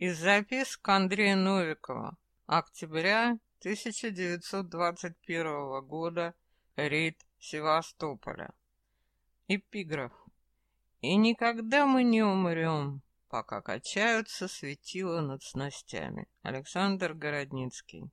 Из записок Андрея Новикова. Октября 1921 года. Рейд Севастополя. Эпиграф. И никогда мы не умрем, пока качаются светила над снастями. Александр Городницкий.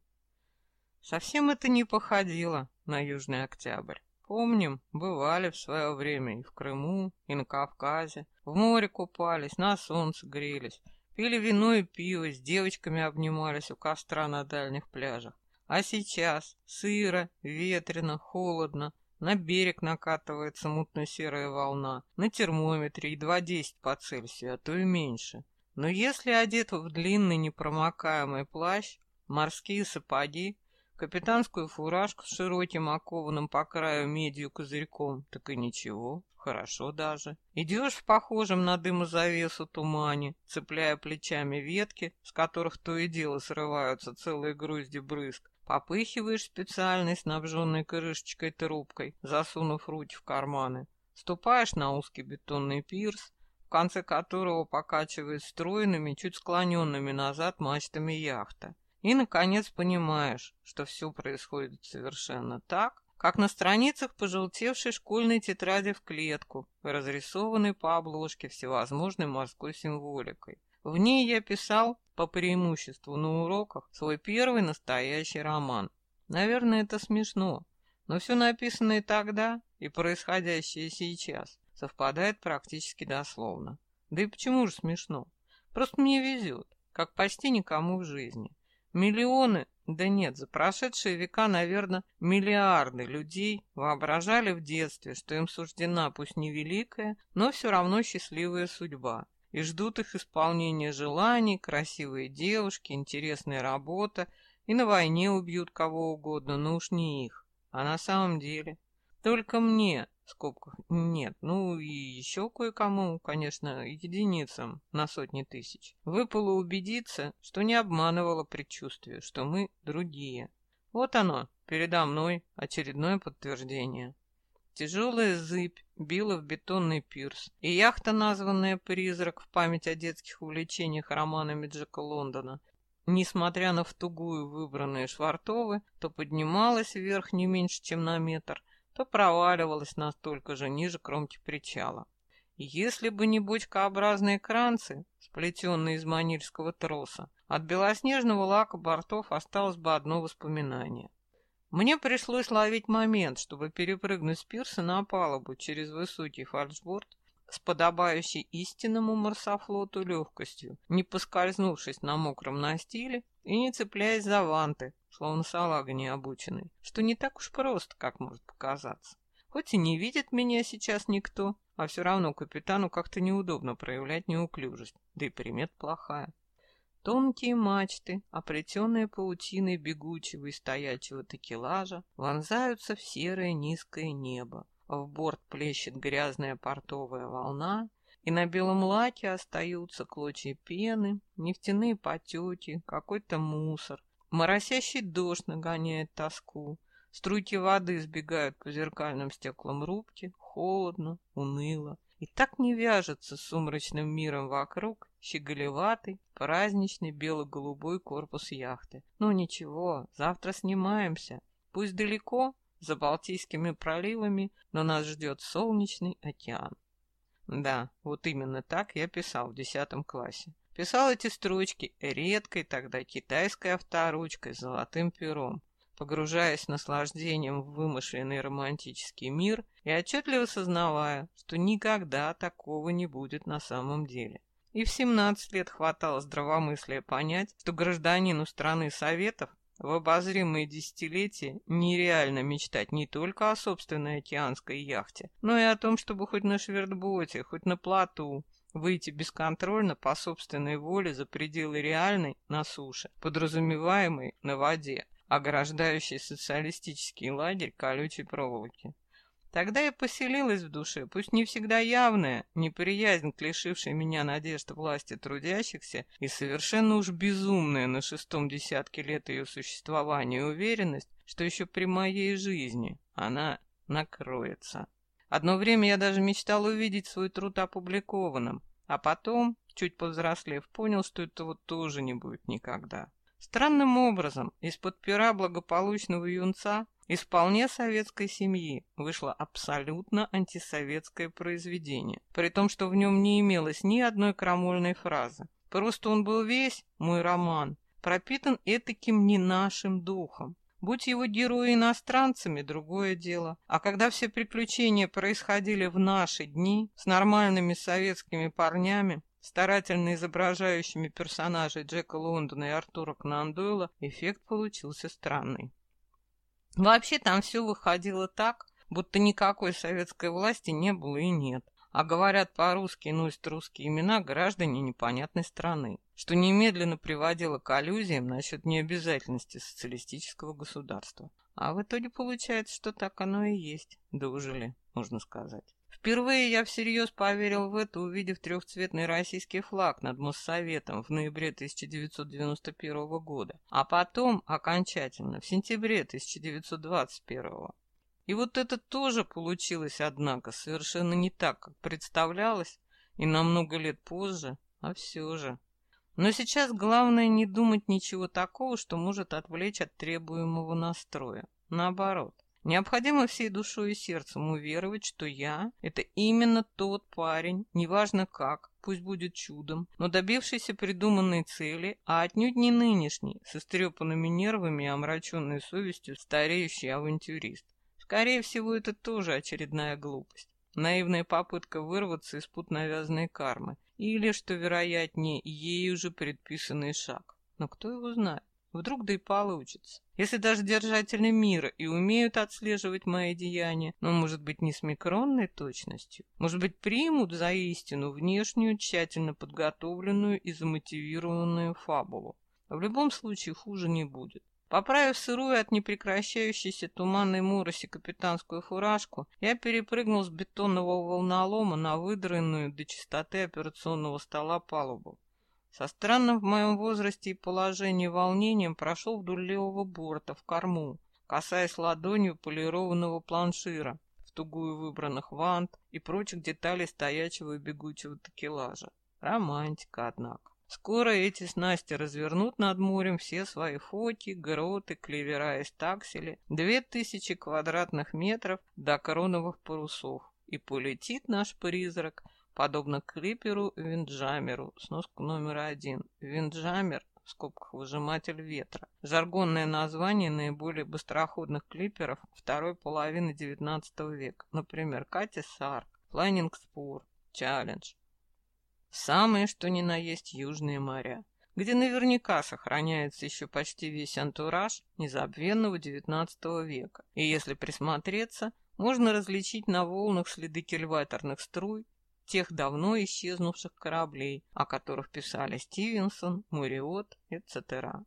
Совсем это не походило на Южный Октябрь. Помним, бывали в свое время и в Крыму, и на Кавказе. В море купались, на солнце грелись. Пили вино и пиво, с девочками обнимались у костра на дальних пляжах. А сейчас сыро, ветрено, холодно, на берег накатывается мутно-серая волна, на термометре едва 10 по Цельсию, а то и меньше. Но если одет в длинный непромокаемый плащ, морские сапоги, капитанскую фуражку с широким окованным по краю медью козырьком, так и ничего. Хорошо даже. Идешь в похожем на дымозавесу тумане, цепляя плечами ветки, с которых то и дело срываются целые грузди брызг. Попыхиваешь специальной снабженной крышечкой трубкой, засунув руки в карманы. Ступаешь на узкий бетонный пирс, в конце которого покачивает стройными, чуть склоненными назад мачтами яхта. И, наконец, понимаешь, что все происходит совершенно так, как на страницах пожелтевшей школьной тетради в клетку, разрисованной по обложке всевозможной морской символикой. В ней я писал, по преимуществу на уроках, свой первый настоящий роман. Наверное, это смешно, но все написанное тогда и происходящее сейчас совпадает практически дословно. Да и почему же смешно? Просто мне везет, как почти никому в жизни. Миллионы да нет, за прошедшие века, наверное, миллиарды людей воображали в детстве, что им суждена пусть не великая, но все равно счастливая судьба. И ждут их исполнения желаний, красивые девушки, интересная работа, и на войне убьют кого угодно, но уж не их. А на самом деле... Только мне, скобках, нет, ну и еще кое-кому, конечно, единицам на сотни тысяч, выпало убедиться, что не обманывало предчувствие, что мы другие. Вот оно, передо мной очередное подтверждение. Тяжелая зыбь била в бетонный пирс, и яхта, названная «Призрак» в память о детских увлечениях романами Джека Лондона, несмотря на в тугую выбранные швартовы, то поднималась вверх не меньше, чем на метр, то проваливалась настолько же ниже кромки причала. Если бы не бочкообразные кранцы, сплетенные из манильского троса, от белоснежного лака бортов осталось бы одно воспоминание. Мне пришлось ловить момент, чтобы перепрыгнуть с пирса на палубу через высокий фальшборд с подобающей истинному марсофлоту легкостью, не поскользнувшись на мокром настиле и не цепляясь за ванты, словно салага необученный, что не так уж просто, как может показаться. Хоть и не видит меня сейчас никто, а все равно капитану как-то неудобно проявлять неуклюжесть, да и примет плохая. Тонкие мачты, оплетенные паутиной бегучего и стоячего такелажа, вонзаются в серое низкое небо, в борт плещет грязная портовая волна, и на белом лаке остаются клочья пены, нефтяные потеки, какой-то мусор. Моросящий дождь нагоняет тоску. Струйки воды сбегают по зеркальным стеклам рубки. Холодно, уныло. И так не вяжется с сумрачным миром вокруг щеголеватый, праздничный бело-голубой корпус яхты. Ну ничего, завтра снимаемся. Пусть далеко, за Балтийскими проливами, но нас ждет солнечный океан. Да, вот именно так я писал в десятом классе. Писал эти строчки редкой тогда китайской авторучкой с золотым пером, погружаясь с наслаждением в вымышленный романтический мир и отчетливо сознавая, что никогда такого не будет на самом деле. И в 17 лет хватало здравомыслия понять, что гражданину страны Советов в обозримые десятилетия нереально мечтать не только о собственной океанской яхте, но и о том, чтобы хоть на швертботе, хоть на плоту выйти бесконтрольно по собственной воле за пределы реальной на суше, подразумеваемой на воде, ограждающей социалистический лагерь колючей проволоки. Тогда и поселилась в душе, пусть не всегда явная, неприязнь к лишившей меня надежд власти трудящихся и совершенно уж безумная на шестом десятке лет ее существования уверенность, что еще при моей жизни она накроется. Одно время я даже мечтал увидеть свой труд опубликованным, а потом, чуть повзрослев, понял, что этого тоже не будет никогда. Странным образом из-под пера благополучного юнца из вполне советской семьи вышло абсолютно антисоветское произведение, при том, что в нем не имелось ни одной крамольной фразы. Просто он был весь, мой роман, пропитан этаким не нашим духом. Будь его герои иностранцами, другое дело. А когда все приключения происходили в наши дни, с нормальными советскими парнями, старательно изображающими персонажей Джека Лондона и Артура Конан эффект получился странный. Вообще там все выходило так, будто никакой советской власти не было и нет а говорят по-русски носят русские имена граждане непонятной страны, что немедленно приводило к аллюзиям насчет необязательности социалистического государства. А в итоге получается, что так оно и есть. Дожили, можно сказать. Впервые я всерьез поверил в это, увидев трехцветный российский флаг над Моссоветом в ноябре 1991 года, а потом окончательно в сентябре 1921. И вот это тоже получилось, однако, совершенно не так, как представлялось, и на много лет позже, а все же. Но сейчас главное не думать ничего такого, что может отвлечь от требуемого настроя. Наоборот, необходимо всей душой и сердцем уверовать, что я — это именно тот парень, неважно как, пусть будет чудом, но добившийся придуманной цели, а отнюдь не нынешний, с истрепанными нервами и омраченной совестью стареющий авантюрист. Скорее всего, это тоже очередная глупость. Наивная попытка вырваться из пут навязанной кармы. Или, что вероятнее, ей уже предписанный шаг. Но кто его знает? Вдруг да и получится. Если даже держатели мира и умеют отслеживать мои деяния, но, может быть, не с микронной точностью, может быть, примут за истину внешнюю, тщательно подготовленную и замотивированную фабулу. В любом случае хуже не будет. Поправив сырую от непрекращающейся туманной мороси капитанскую фуражку, я перепрыгнул с бетонного волнолома на выдранную до чистоты операционного стола палубу. Со странным в моем возрасте и положении волнением прошел вдоль левого борта в корму, касаясь ладонью полированного планшира, в тугую выбранных вант и прочих деталей стоячего и бегучего такелажа. Романтика, однако. Скоро эти снасти развернут над морем все свои фоки, гроты, клевера и стаксели, две тысячи квадратных метров до короновых парусов, и полетит наш призрак, подобно клиперу Винджамеру, сноска номер один. Винджамер в скобках выжиматель ветра. Жаргонное название наиболее быстроходных клиперов второй половины XIX века. Например, Катя Сарк, Флайнинг Спор, Челлендж. Самые, что ни на есть, южные моря, где наверняка сохраняется еще почти весь антураж незабвенного XIX века. И если присмотреться, можно различить на волнах следы кильваторных струй тех давно исчезнувших кораблей, о которых писали Стивенсон, Муриот, etc.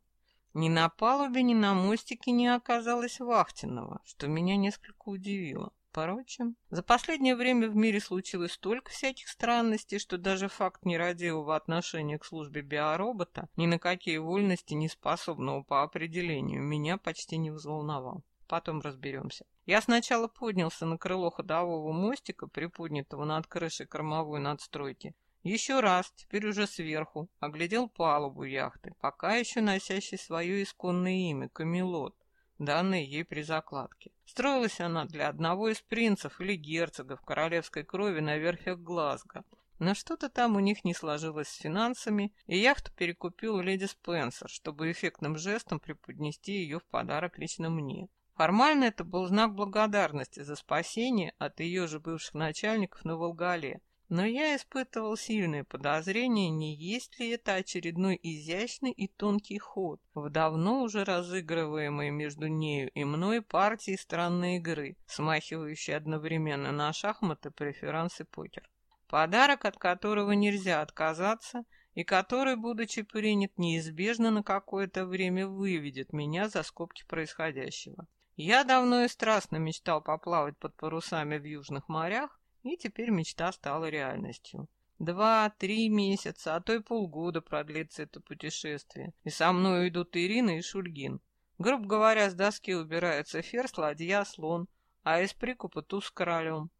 Ни на палубе, ни на мостике не оказалось вахтенного, что меня несколько удивило. Впрочем, за последнее время в мире случилось столько всяких странностей, что даже факт нерадивого отношения к службе биоробота, ни на какие вольности не способного по определению, меня почти не взволновал. Потом разберемся. Я сначала поднялся на крыло ходового мостика, приподнятого над крышей кормовой надстройки. Еще раз, теперь уже сверху, оглядел палубу яхты, пока еще носящей свое исконное имя — Камелот данные ей при закладке. Строилась она для одного из принцев или герцогов королевской крови на верфях Глазго. Но что-то там у них не сложилось с финансами, и яхту перекупил леди Спенсер, чтобы эффектным жестом преподнести ее в подарок лично мне. Формально это был знак благодарности за спасение от ее же бывших начальников на Волгале, но я испытывал сильное подозрение, не есть ли это очередной изящный и тонкий ход в давно уже разыгрываемой между нею и мной партии странной игры, смахивающей одновременно на шахматы, преферанс и покер. Подарок, от которого нельзя отказаться, и который, будучи принят, неизбежно на какое-то время выведет меня за скобки происходящего. Я давно и страстно мечтал поплавать под парусами в южных морях, и теперь мечта стала реальностью. Два-три месяца, а то и полгода продлится это путешествие. И со мной идут Ирина и Шульгин. Грубо говоря, с доски убирается ферзь, ладья, слон, а из прикупа туз с королем.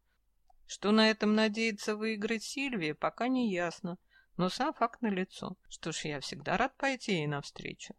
Что на этом надеется выиграть Сильвия, пока не ясно. Но сам факт налицо. Что ж, я всегда рад пойти ей навстречу.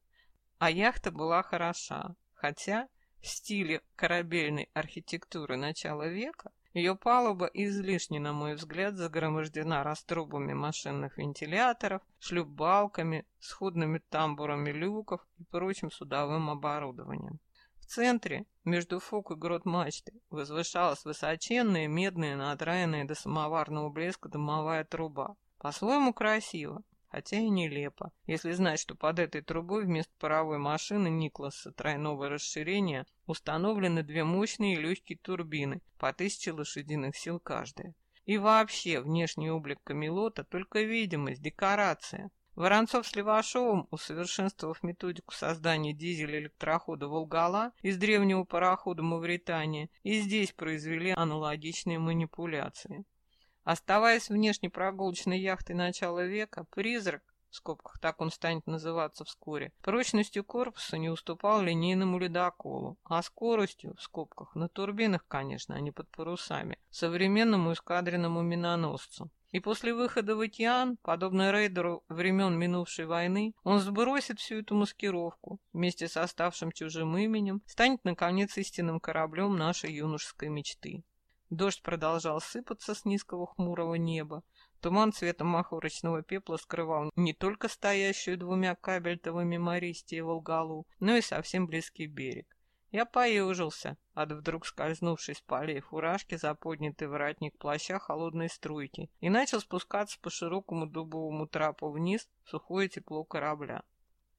А яхта была хороша, хотя в стиле корабельной архитектуры начала века ее палуба излишне, на мой взгляд, загромождена раструбами машинных вентиляторов, шлюпбалками, сходными тамбурами люков и прочим судовым оборудованием. В центре, между фук и грот мачты, возвышалась высоченная, медная, надраенная до самоварного блеска дымовая труба. По-своему красиво, хотя и нелепо, если знать, что под этой трубой вместо паровой машины Никласа тройного расширения установлены две мощные легкие турбины по тысяче лошадиных сил каждая. И вообще, внешний облик Камелота — только видимость, декорация. Воронцов с Левашовым, усовершенствовав методику создания дизель-электрохода «Волгала» из древнего парохода «Мавритания», и здесь произвели аналогичные манипуляции. Оставаясь внешне прогулочной яхтой начала века, призрак, в скобках так он станет называться вскоре, прочностью корпуса не уступал линейному ледоколу, а скоростью, в скобках, на турбинах, конечно, а не под парусами, современному эскадренному миноносцу. И после выхода в океан, подобно рейдеру времен минувшей войны, он сбросит всю эту маскировку, вместе с оставшим чужим именем, станет, наконец, истинным кораблем нашей юношеской мечты. Дождь продолжал сыпаться с низкого хмурого неба. Туман цветом махорочного пепла скрывал не только стоящую двумя кабельтовыми Мористи Волгалу, но и совсем близкий берег. Я поежился от вдруг скользнувшей с полей фуражки за поднятый воротник плаща холодной струйки и начал спускаться по широкому дубовому трапу вниз в сухое тепло корабля.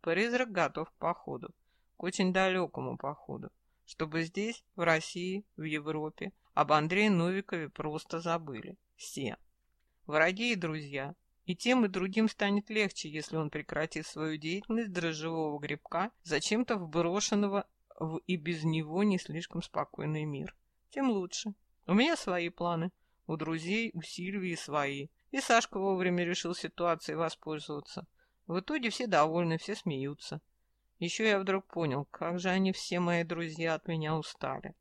Призрак готов к походу, к очень далекому походу, чтобы здесь, в России, в Европе, об Андрее Новикове просто забыли. Все. Враги и друзья. И тем и другим станет легче, если он прекратит свою деятельность дрожжевого грибка, зачем-то вброшенного в и без него не слишком спокойный мир. Тем лучше. У меня свои планы. У друзей, у Сильвии свои. И Сашка вовремя решил ситуацией воспользоваться. В итоге все довольны, все смеются. Еще я вдруг понял, как же они все мои друзья от меня устали.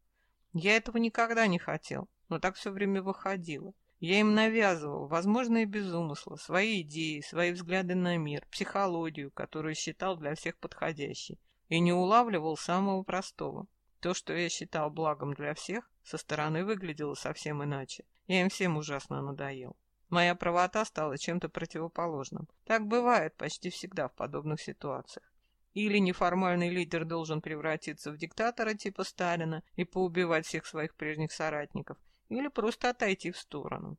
Я этого никогда не хотел, но так все время выходило. Я им навязывал, возможно, и без умысла, свои идеи, свои взгляды на мир, психологию, которую считал для всех подходящей, и не улавливал самого простого. То, что я считал благом для всех, со стороны выглядело совсем иначе. Я им всем ужасно надоел. Моя правота стала чем-то противоположным. Так бывает почти всегда в подобных ситуациях. Или неформальный лидер должен превратиться в диктатора типа Сталина и поубивать всех своих прежних соратников, или просто отойти в сторону.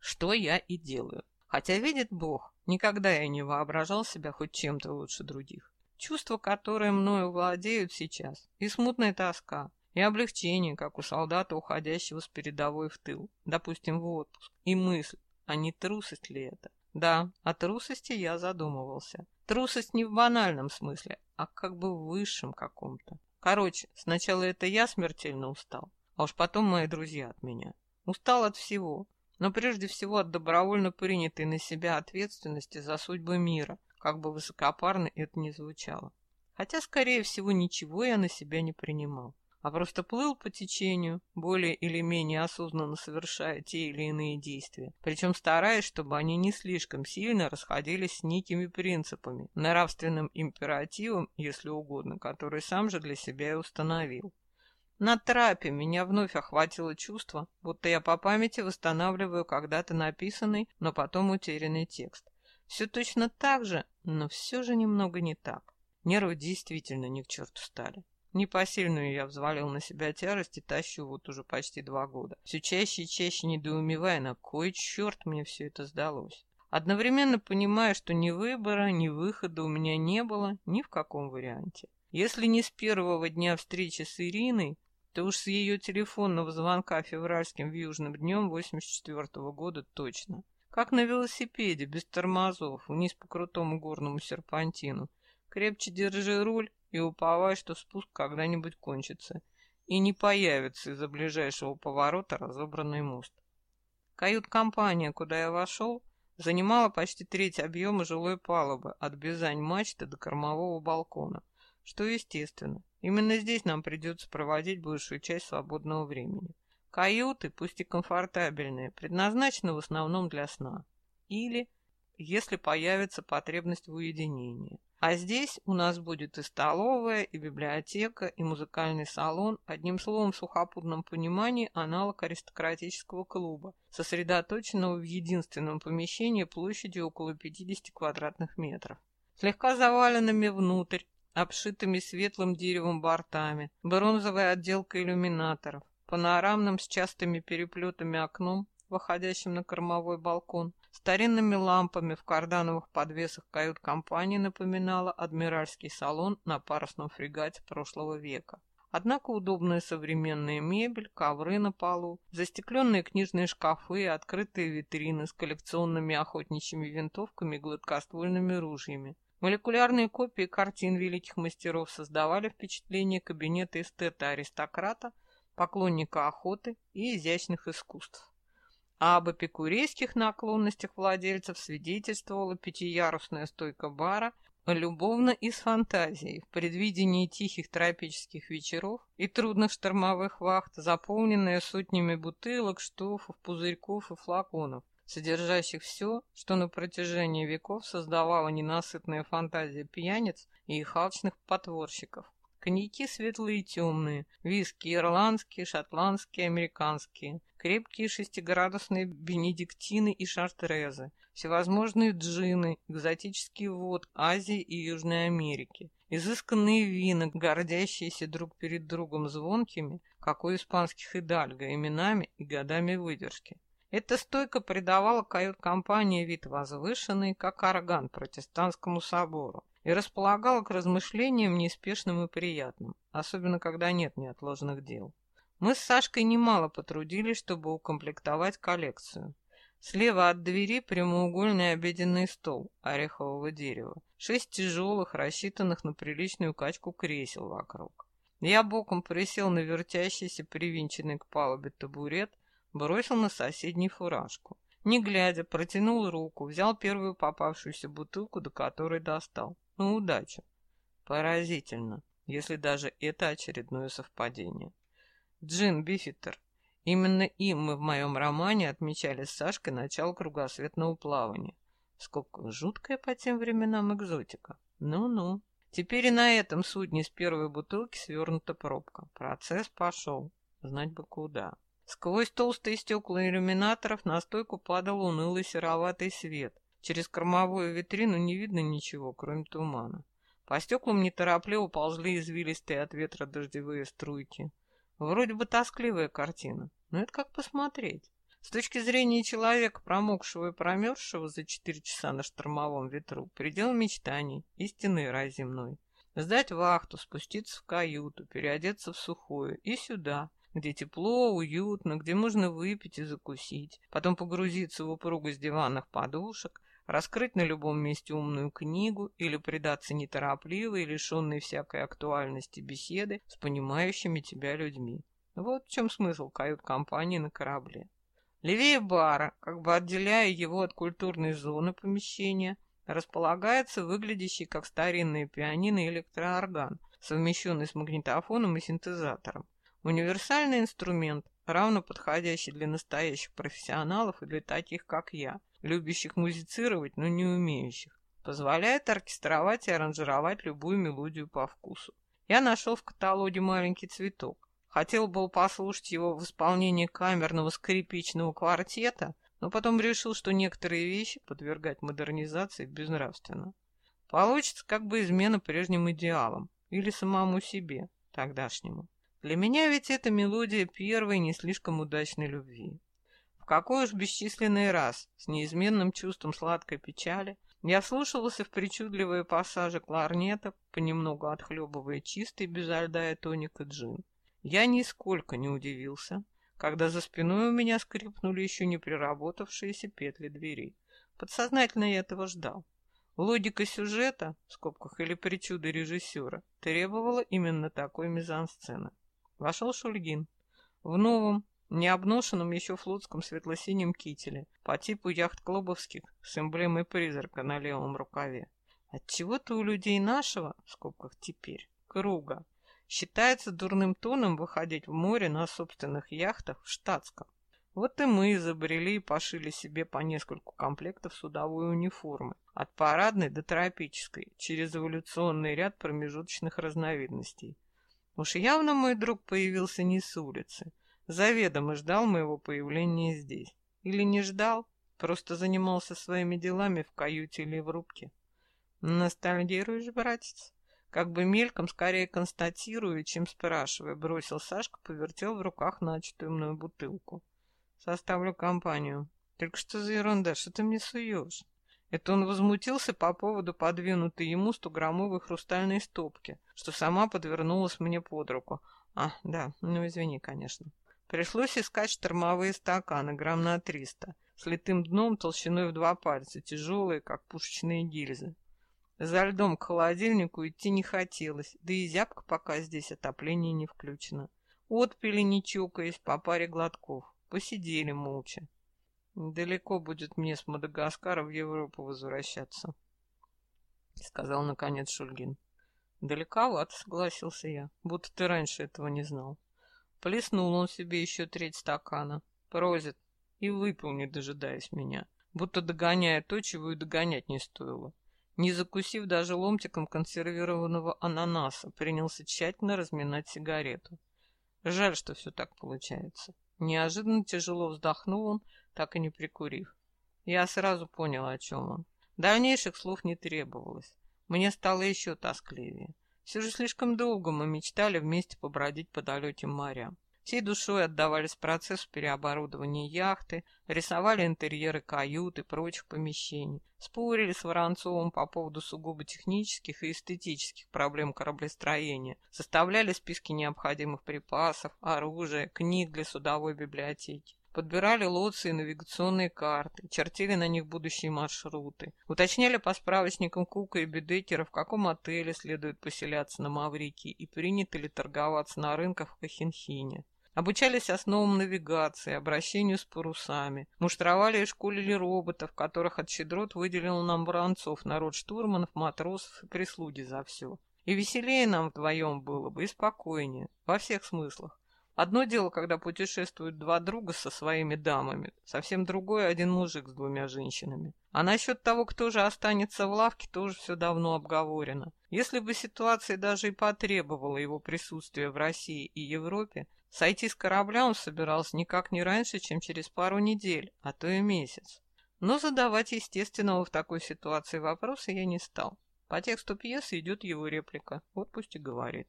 Что я и делаю. Хотя, видит Бог, никогда я не воображал себя хоть чем-то лучше других. Чувства, которые мною владеют сейчас, и смутная тоска, и облегчение, как у солдата, уходящего с передовой в тыл, допустим, в отпуск, и мысль, а не трусость ли это? Да, о трусости я задумывался. Трусость не в банальном смысле, а как бы в высшем каком-то. Короче, сначала это я смертельно устал, а уж потом мои друзья от меня. Устал от всего, но прежде всего от добровольно принятой на себя ответственности за судьбы мира, как бы высокопарно это ни звучало. Хотя, скорее всего, ничего я на себя не принимал а просто плыл по течению, более или менее осознанно совершая те или иные действия, причем стараясь, чтобы они не слишком сильно расходились с некими принципами, нравственным императивом, если угодно, который сам же для себя и установил. На трапе меня вновь охватило чувство, будто я по памяти восстанавливаю когда-то написанный, но потом утерянный текст. Все точно так же, но все же немного не так. Нервы действительно не к черту стали. Непосильную я взвалил на себя тяжесть и тащу вот уже почти два года. Все чаще и чаще недоумевая, на кой черт мне все это сдалось. Одновременно понимая, что ни выбора, ни выхода у меня не было ни в каком варианте. Если не с первого дня встречи с Ириной, то уж с ее телефонного звонка февральским вьюжным днем 84 -го года точно. Как на велосипеде, без тормозов, вниз по крутому горному серпантину. Крепче держи руль, и уповая, что спуск когда-нибудь кончится, и не появится из-за ближайшего поворота разобранный мост. Кают-компания, куда я вошел, занимала почти треть объема жилой палубы от бизань-мачты до кормового балкона, что естественно. Именно здесь нам придется проводить большую часть свободного времени. Каюты, пусть и комфортабельные, предназначены в основном для сна. Или если появится потребность в уединении. А здесь у нас будет и столовая, и библиотека, и музыкальный салон, одним словом, в сухопутном понимании аналог аристократического клуба, сосредоточенного в единственном помещении площадью около 50 квадратных метров. Слегка заваленными внутрь, обшитыми светлым деревом бортами, бронзовой отделкой иллюминаторов, панорамным с частыми переплетами окном, выходящим на кормовой балкон, старинными лампами в кардановых подвесах кают-компании напоминала адмиральский салон на парусном фрегате прошлого века. Однако удобная современная мебель, ковры на полу, застекленные книжные шкафы и открытые витрины с коллекционными охотничьими винтовками и гладкоствольными ружьями. Молекулярные копии картин великих мастеров создавали впечатление кабинета эстета-аристократа, поклонника охоты и изящных искусств а об эпикурейских наклонностях владельцев свидетельствовала пятиярусная стойка бара, любовно и с фантазией, в предвидении тихих тропических вечеров и трудных штормовых вахт, заполненная сотнями бутылок, штофов, пузырьков и флаконов, содержащих все, что на протяжении веков создавала ненасытная фантазия пьяниц и их алчных потворщиков. Коньяки светлые и темные, виски ирландские, шотландские, американские, крепкие шестиградусные бенедиктины и шартрезы, всевозможные джины, экзотический вод Азии и Южной Америки, изысканные вина, гордящиеся друг перед другом звонкими, как у испанских идальго, именами и годами выдержки. Эта стойка придавала кают-компании вид возвышенный, как орган протестантскому собору, и располагала к размышлениям неспешным и приятным, особенно когда нет неотложных дел. Мы с Сашкой немало потрудились, чтобы укомплектовать коллекцию. Слева от двери прямоугольный обеденный стол орехового дерева, шесть тяжелых, рассчитанных на приличную качку кресел вокруг. Я боком присел на вертящийся, привинченный к палубе табурет, бросил на соседней фуражку. Не глядя, протянул руку, взял первую попавшуюся бутылку, до которой достал. Ну, удача. Поразительно, если даже это очередное совпадение. Джин Бифитер. Именно им мы в моем романе отмечали с Сашкой начало кругосветного плавания. Сколько жуткая по тем временам экзотика. Ну-ну. Теперь и на этом судне с первой бутылки свернута пробка. Процесс пошел. Знать бы куда. Сквозь толстые стекла иллюминаторов на стойку падал унылый сероватый свет. Через кормовую витрину не видно ничего, кроме тумана. По стеклам неторопливо ползли извилистые от ветра дождевые струйки. Вроде бы тоскливая картина, но это как посмотреть. С точки зрения человека, промокшего и промерзшего за четыре часа на штормовом ветру, предел мечтаний, истинный рай земной. Сдать вахту, спуститься в каюту, переодеться в сухое и сюда, где тепло, уютно, где можно выпить и закусить, потом погрузиться в упругость диванных подушек, раскрыть на любом месте умную книгу или предаться неторопливой, лишенной всякой актуальности беседы с понимающими тебя людьми. Вот в чем смысл кают-компании на корабле. Левее бара, как бы отделяя его от культурной зоны помещения, располагается выглядящий как старинный пианино электроорган, совмещенный с магнитофоном и синтезатором. Универсальный инструмент, равно подходящий для настоящих профессионалов и для таких, как я, любящих музицировать, но не умеющих. Позволяет оркестровать и аранжировать любую мелодию по вкусу. Я нашел в каталоге маленький цветок. Хотел был послушать его в исполнении камерного скрипичного квартета, но потом решил, что некоторые вещи подвергать модернизации безнравственно. Получится как бы измена прежним идеалам или самому себе, тогдашнему. Для меня ведь это мелодия первой не слишком удачной любви какой уж бесчисленный раз, с неизменным чувством сладкой печали, я вслушивался в причудливые пассажи кларнета, понемногу отхлебывая чистый безо льда и тоника джин. Я нисколько не удивился, когда за спиной у меня скрипнули еще не приработавшиеся петли дверей. Подсознательно я этого ждал. Логика сюжета, в скобках или причуды режиссера, требовала именно такой мизансцены. Вошел Шульгин. В новом, необношенном еще флотском светло-синем кителе по типу яхт-клубовских с эмблемой призрака на левом рукаве. Отчего-то у людей нашего, в скобках теперь, круга, считается дурным тоном выходить в море на собственных яхтах в штатском. Вот и мы изобрели и пошили себе по нескольку комплектов судовой униформы, от парадной до тропической, через эволюционный ряд промежуточных разновидностей. Уж явно мой друг появился не с улицы, заведомо ждал моего появления здесь. Или не ждал, просто занимался своими делами в каюте или в рубке. Ностальгируешь, братец? Как бы мельком, скорее констатируя, чем спрашивая, бросил Сашка, повертел в руках начатую мною бутылку. Составлю компанию. Только что за ерунда, что ты мне суешь? Это он возмутился по поводу подвинутой ему стограммовой хрустальной стопки, что сама подвернулась мне под руку. А, да, ну извини, конечно. Пришлось искать штормовые стаканы, грамм на триста, с литым дном толщиной в два пальца, тяжелые, как пушечные гильзы. За льдом к холодильнику идти не хотелось, да и зябко пока здесь отопление не включено. Отпили, не чокаясь, по паре глотков. Посидели молча. Далеко будет мне с Мадагаскара в Европу возвращаться, сказал наконец Шульгин. Далековато, согласился я, будто ты раньше этого не знал. Плеснул он себе еще треть стакана, просит, и выпил, не дожидаясь меня, будто догоняя то, чего и догонять не стоило. Не закусив даже ломтиком консервированного ананаса, принялся тщательно разминать сигарету. Жаль, что все так получается. Неожиданно тяжело вздохнул он, так и не прикурив. Я сразу понял, о чем он. Дальнейших слов не требовалось. Мне стало еще тоскливее. Все же слишком долго мы мечтали вместе побродить по далеким морям. Всей душой отдавались процессу переоборудования яхты, рисовали интерьеры кают и прочих помещений, спорили с Воронцовым по поводу сугубо технических и эстетических проблем кораблестроения, составляли списки необходимых припасов, оружия, книг для судовой библиотеки. Подбирали лоции и навигационные карты, чертили на них будущие маршруты, уточняли по справочникам Кука и Бедекера, в каком отеле следует поселяться на Маврикии и принято ли торговаться на рынках в Кахенхине. Обучались основам навигации, обращению с парусами. Муштровали и школили роботов, которых от щедрот выделил нам Воронцов, народ штурманов, матросов и прислуги за все. И веселее нам вдвоем было бы, и спокойнее, во всех смыслах. Одно дело, когда путешествуют два друга со своими дамами, совсем другое один мужик с двумя женщинами. А насчет того, кто же останется в лавке, тоже все давно обговорено. Если бы ситуация даже и потребовала его присутствия в России и Европе, Сойти с корабля он собирался никак не раньше, чем через пару недель, а то и месяц. Но задавать естественного в такой ситуации вопросы я не стал. По тексту пьесы идет его реплика, вот пусть и говорит.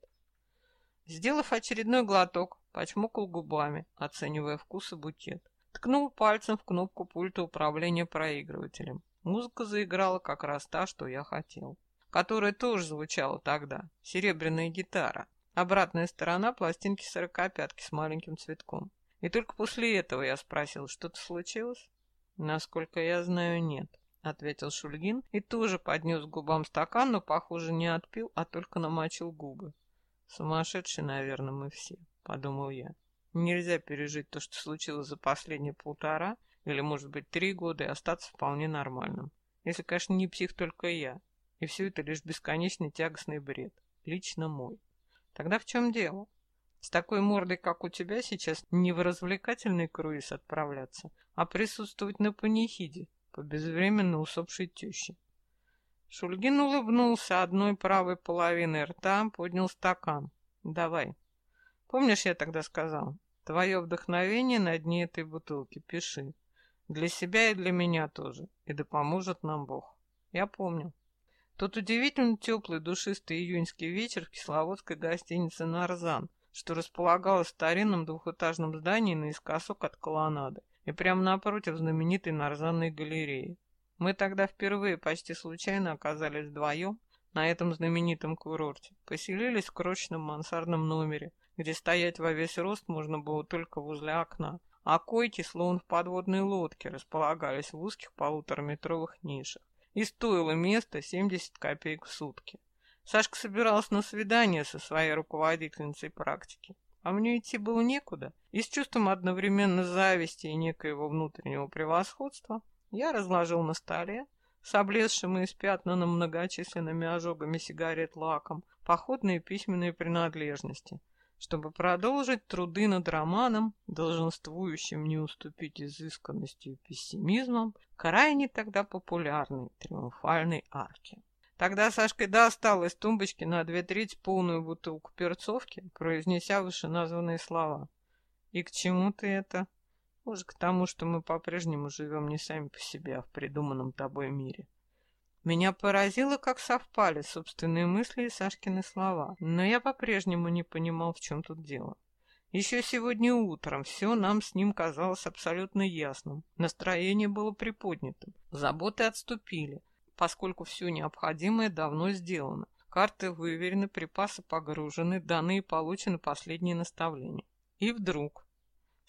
Сделав очередной глоток, почмокал губами, оценивая вкус и букет. Ткнул пальцем в кнопку пульта управления проигрывателем. Музыка заиграла как раз та, что я хотел. Которая тоже звучала тогда. Серебряная гитара. Обратная сторона пластинки сорокопятки с маленьким цветком. И только после этого я спросил, что-то случилось? Насколько я знаю, нет, ответил Шульгин и тоже поднес к губам стакан, но, похоже, не отпил, а только намочил губы. Сумасшедшие, наверное, мы все, подумал я. Нельзя пережить то, что случилось за последние полтора или, может быть, три года и остаться вполне нормальным. Если, конечно, не псих только я. И все это лишь бесконечный тягостный бред. Лично мой. Тогда в чем дело? С такой мордой, как у тебя, сейчас не в развлекательный круиз отправляться, а присутствовать на панихиде по безвременно усопшей теще. Шульгин улыбнулся одной правой половиной рта, поднял стакан. «Давай. Помнишь, я тогда сказал? Твое вдохновение на дне этой бутылки пиши. Для себя и для меня тоже. И да поможет нам Бог. Я помню. Тот удивительно теплый душистый июньский вечер в кисловодской гостинице «Нарзан», что располагалось в старинном двухэтажном здании наискосок от колоннады и прямо напротив знаменитой Нарзанной галереи. Мы тогда впервые почти случайно оказались вдвоем на этом знаменитом курорте, поселились в крошечном мансардном номере, где стоять во весь рост можно было только возле окна, а койки, словно в подводной лодке, располагались в узких полутораметровых нишах. И стоило место 70 копеек в сутки. Сашка собирался на свидание со своей руководительницей практики, а мне идти было некуда, и с чувством одновременно зависти и некоего внутреннего превосходства я разложил на столе с облезшим и испятнанным многочисленными ожогами сигарет лаком походные письменные принадлежности, чтобы продолжить труды над романом, долженствующим не уступить изысканностью и пессимизмом, крайне тогда популярной триумфальной арки. Тогда Сашка достал из тумбочки на две трети полную бутылку перцовки, произнеся вышеназванные слова. «И к чему ты это?» «Может, к тому, что мы по-прежнему живем не сами по себе, а в придуманном тобой мире». Меня поразило, как совпали собственные мысли и Сашкины слова, но я по-прежнему не понимал, в чем тут дело. Еще сегодня утром все нам с ним казалось абсолютно ясным. Настроение было приподнятым, заботы отступили, поскольку все необходимое давно сделано. Карты выверены, припасы погружены, данные получены последние наставления. И вдруг...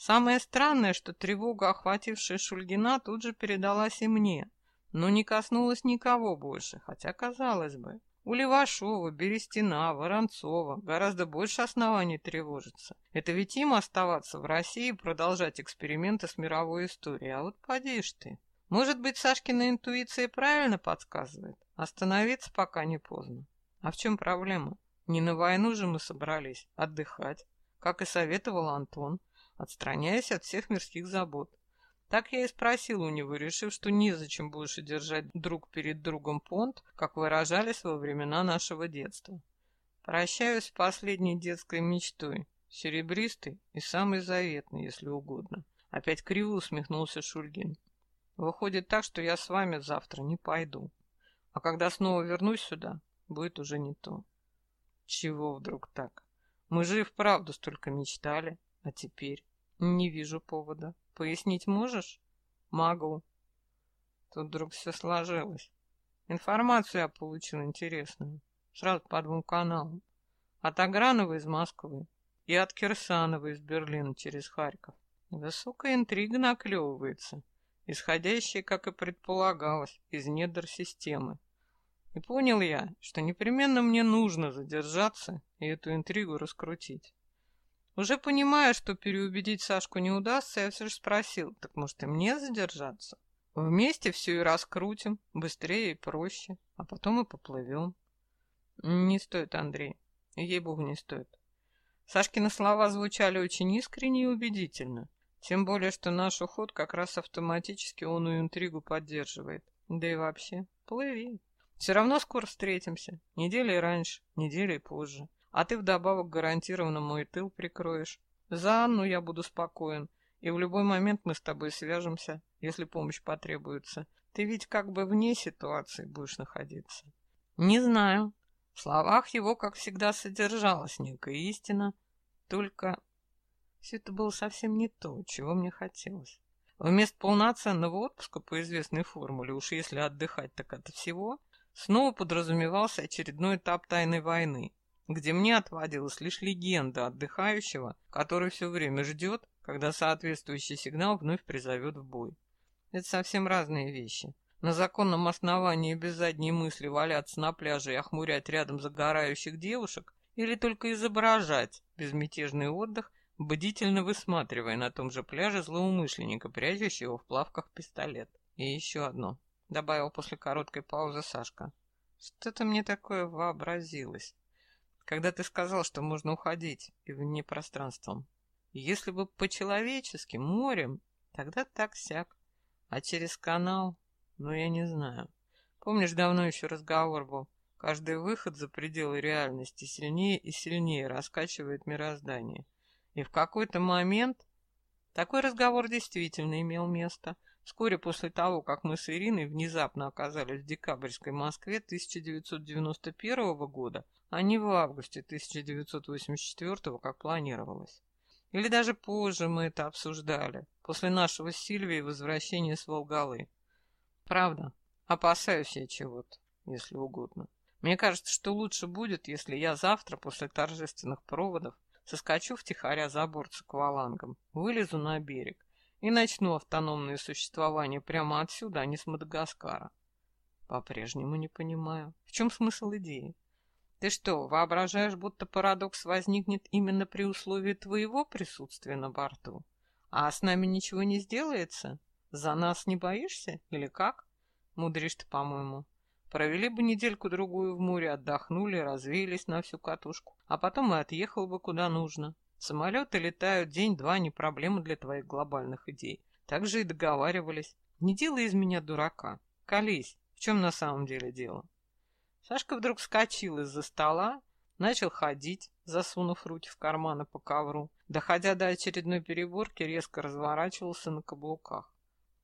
Самое странное, что тревога, охватившая Шульгина, тут же передалась и мне — но не коснулась никого больше, хотя, казалось бы, у Левашова, Берестина, Воронцова гораздо больше оснований тревожиться. Это ведь им оставаться в России и продолжать эксперименты с мировой историей. А вот поди ж ты. Может быть, Сашкина интуиция правильно подсказывает? Остановиться пока не поздно. А в чем проблема? Не на войну же мы собрались отдыхать, как и советовал Антон, отстраняясь от всех мирских забот. Так я и спросил у него, решив, что незачем больше держать друг перед другом понт, как выражались во времена нашего детства. Прощаюсь с последней детской мечтой, серебристой и самой заветной, если угодно. Опять криво усмехнулся Шульгин. Выходит так, что я с вами завтра не пойду. А когда снова вернусь сюда, будет уже не то. Чего вдруг так? Мы же и вправду столько мечтали, а теперь не вижу повода. Пояснить можешь? Могу. Тут вдруг все сложилось. Информацию я получил интересную. Сразу по двум каналам. От Агранова из Москвы и от Кирсанова из Берлина через Харьков. Высокая интрига наклевывается, исходящая, как и предполагалось, из недр системы. И понял я, что непременно мне нужно задержаться и эту интригу раскрутить. Уже понимая, что переубедить Сашку не удастся, я все же спросил, так может и мне задержаться? Вместе все и раскрутим, быстрее и проще, а потом и поплывем. Не стоит, Андрей, ей-богу, не стоит. Сашкины слова звучали очень искренне и убедительно, тем более, что наш уход как раз автоматически он интригу поддерживает. Да и вообще, плыви. Все равно скоро встретимся, неделей раньше, неделей позже. А ты вдобавок гарантированно мой тыл прикроешь. За Анну я буду спокоен, и в любой момент мы с тобой свяжемся, если помощь потребуется. Ты ведь как бы вне ситуации будешь находиться. Не знаю. В словах его, как всегда, содержалась некая истина, только все это было совсем не то, чего мне хотелось. Вместо полноценного отпуска по известной формуле, уж если отдыхать так от всего, снова подразумевался очередной этап тайной войны, где мне отводилась лишь легенда отдыхающего, который все время ждет, когда соответствующий сигнал вновь призовет в бой. Это совсем разные вещи. На законном основании без задней мысли валяться на пляже и охмурять рядом загорающих девушек или только изображать безмятежный отдых, бдительно высматривая на том же пляже злоумышленника, прячущего в плавках пистолет. И еще одно, добавил после короткой паузы Сашка. Что-то мне такое вообразилось когда ты сказал, что можно уходить и вне пространством. Если бы по-человечески, морем, тогда так-сяк. А через канал, ну, я не знаю. Помнишь, давно еще разговор был? Каждый выход за пределы реальности сильнее и сильнее раскачивает мироздание. И в какой-то момент такой разговор действительно имел место — Вскоре после того, как мы с Ириной внезапно оказались в декабрьской Москве 1991 года, а не в августе 1984, как планировалось. Или даже позже мы это обсуждали, после нашего с Сильвией возвращения с Волгалы. Правда, опасаюсь я чего-то, если угодно. Мне кажется, что лучше будет, если я завтра, после торжественных проводов, соскочу втихаря за борт с аквалангом, вылезу на берег и начну автономное существование прямо отсюда, а не с Мадагаскара. По-прежнему не понимаю. В чем смысл идеи? Ты что, воображаешь, будто парадокс возникнет именно при условии твоего присутствия на борту? А с нами ничего не сделается? За нас не боишься? Или как? Мудришь ты, по-моему. Провели бы недельку-другую в море, отдохнули, развеялись на всю катушку, а потом и отъехал бы куда нужно. Самолеты летают день-два, не проблема для твоих глобальных идей. Так же и договаривались. Не делай из меня дурака. Колись, в чем на самом деле дело? Сашка вдруг вскочил из-за стола, начал ходить, засунув руки в карманы по ковру. Доходя до очередной переборки, резко разворачивался на каблуках.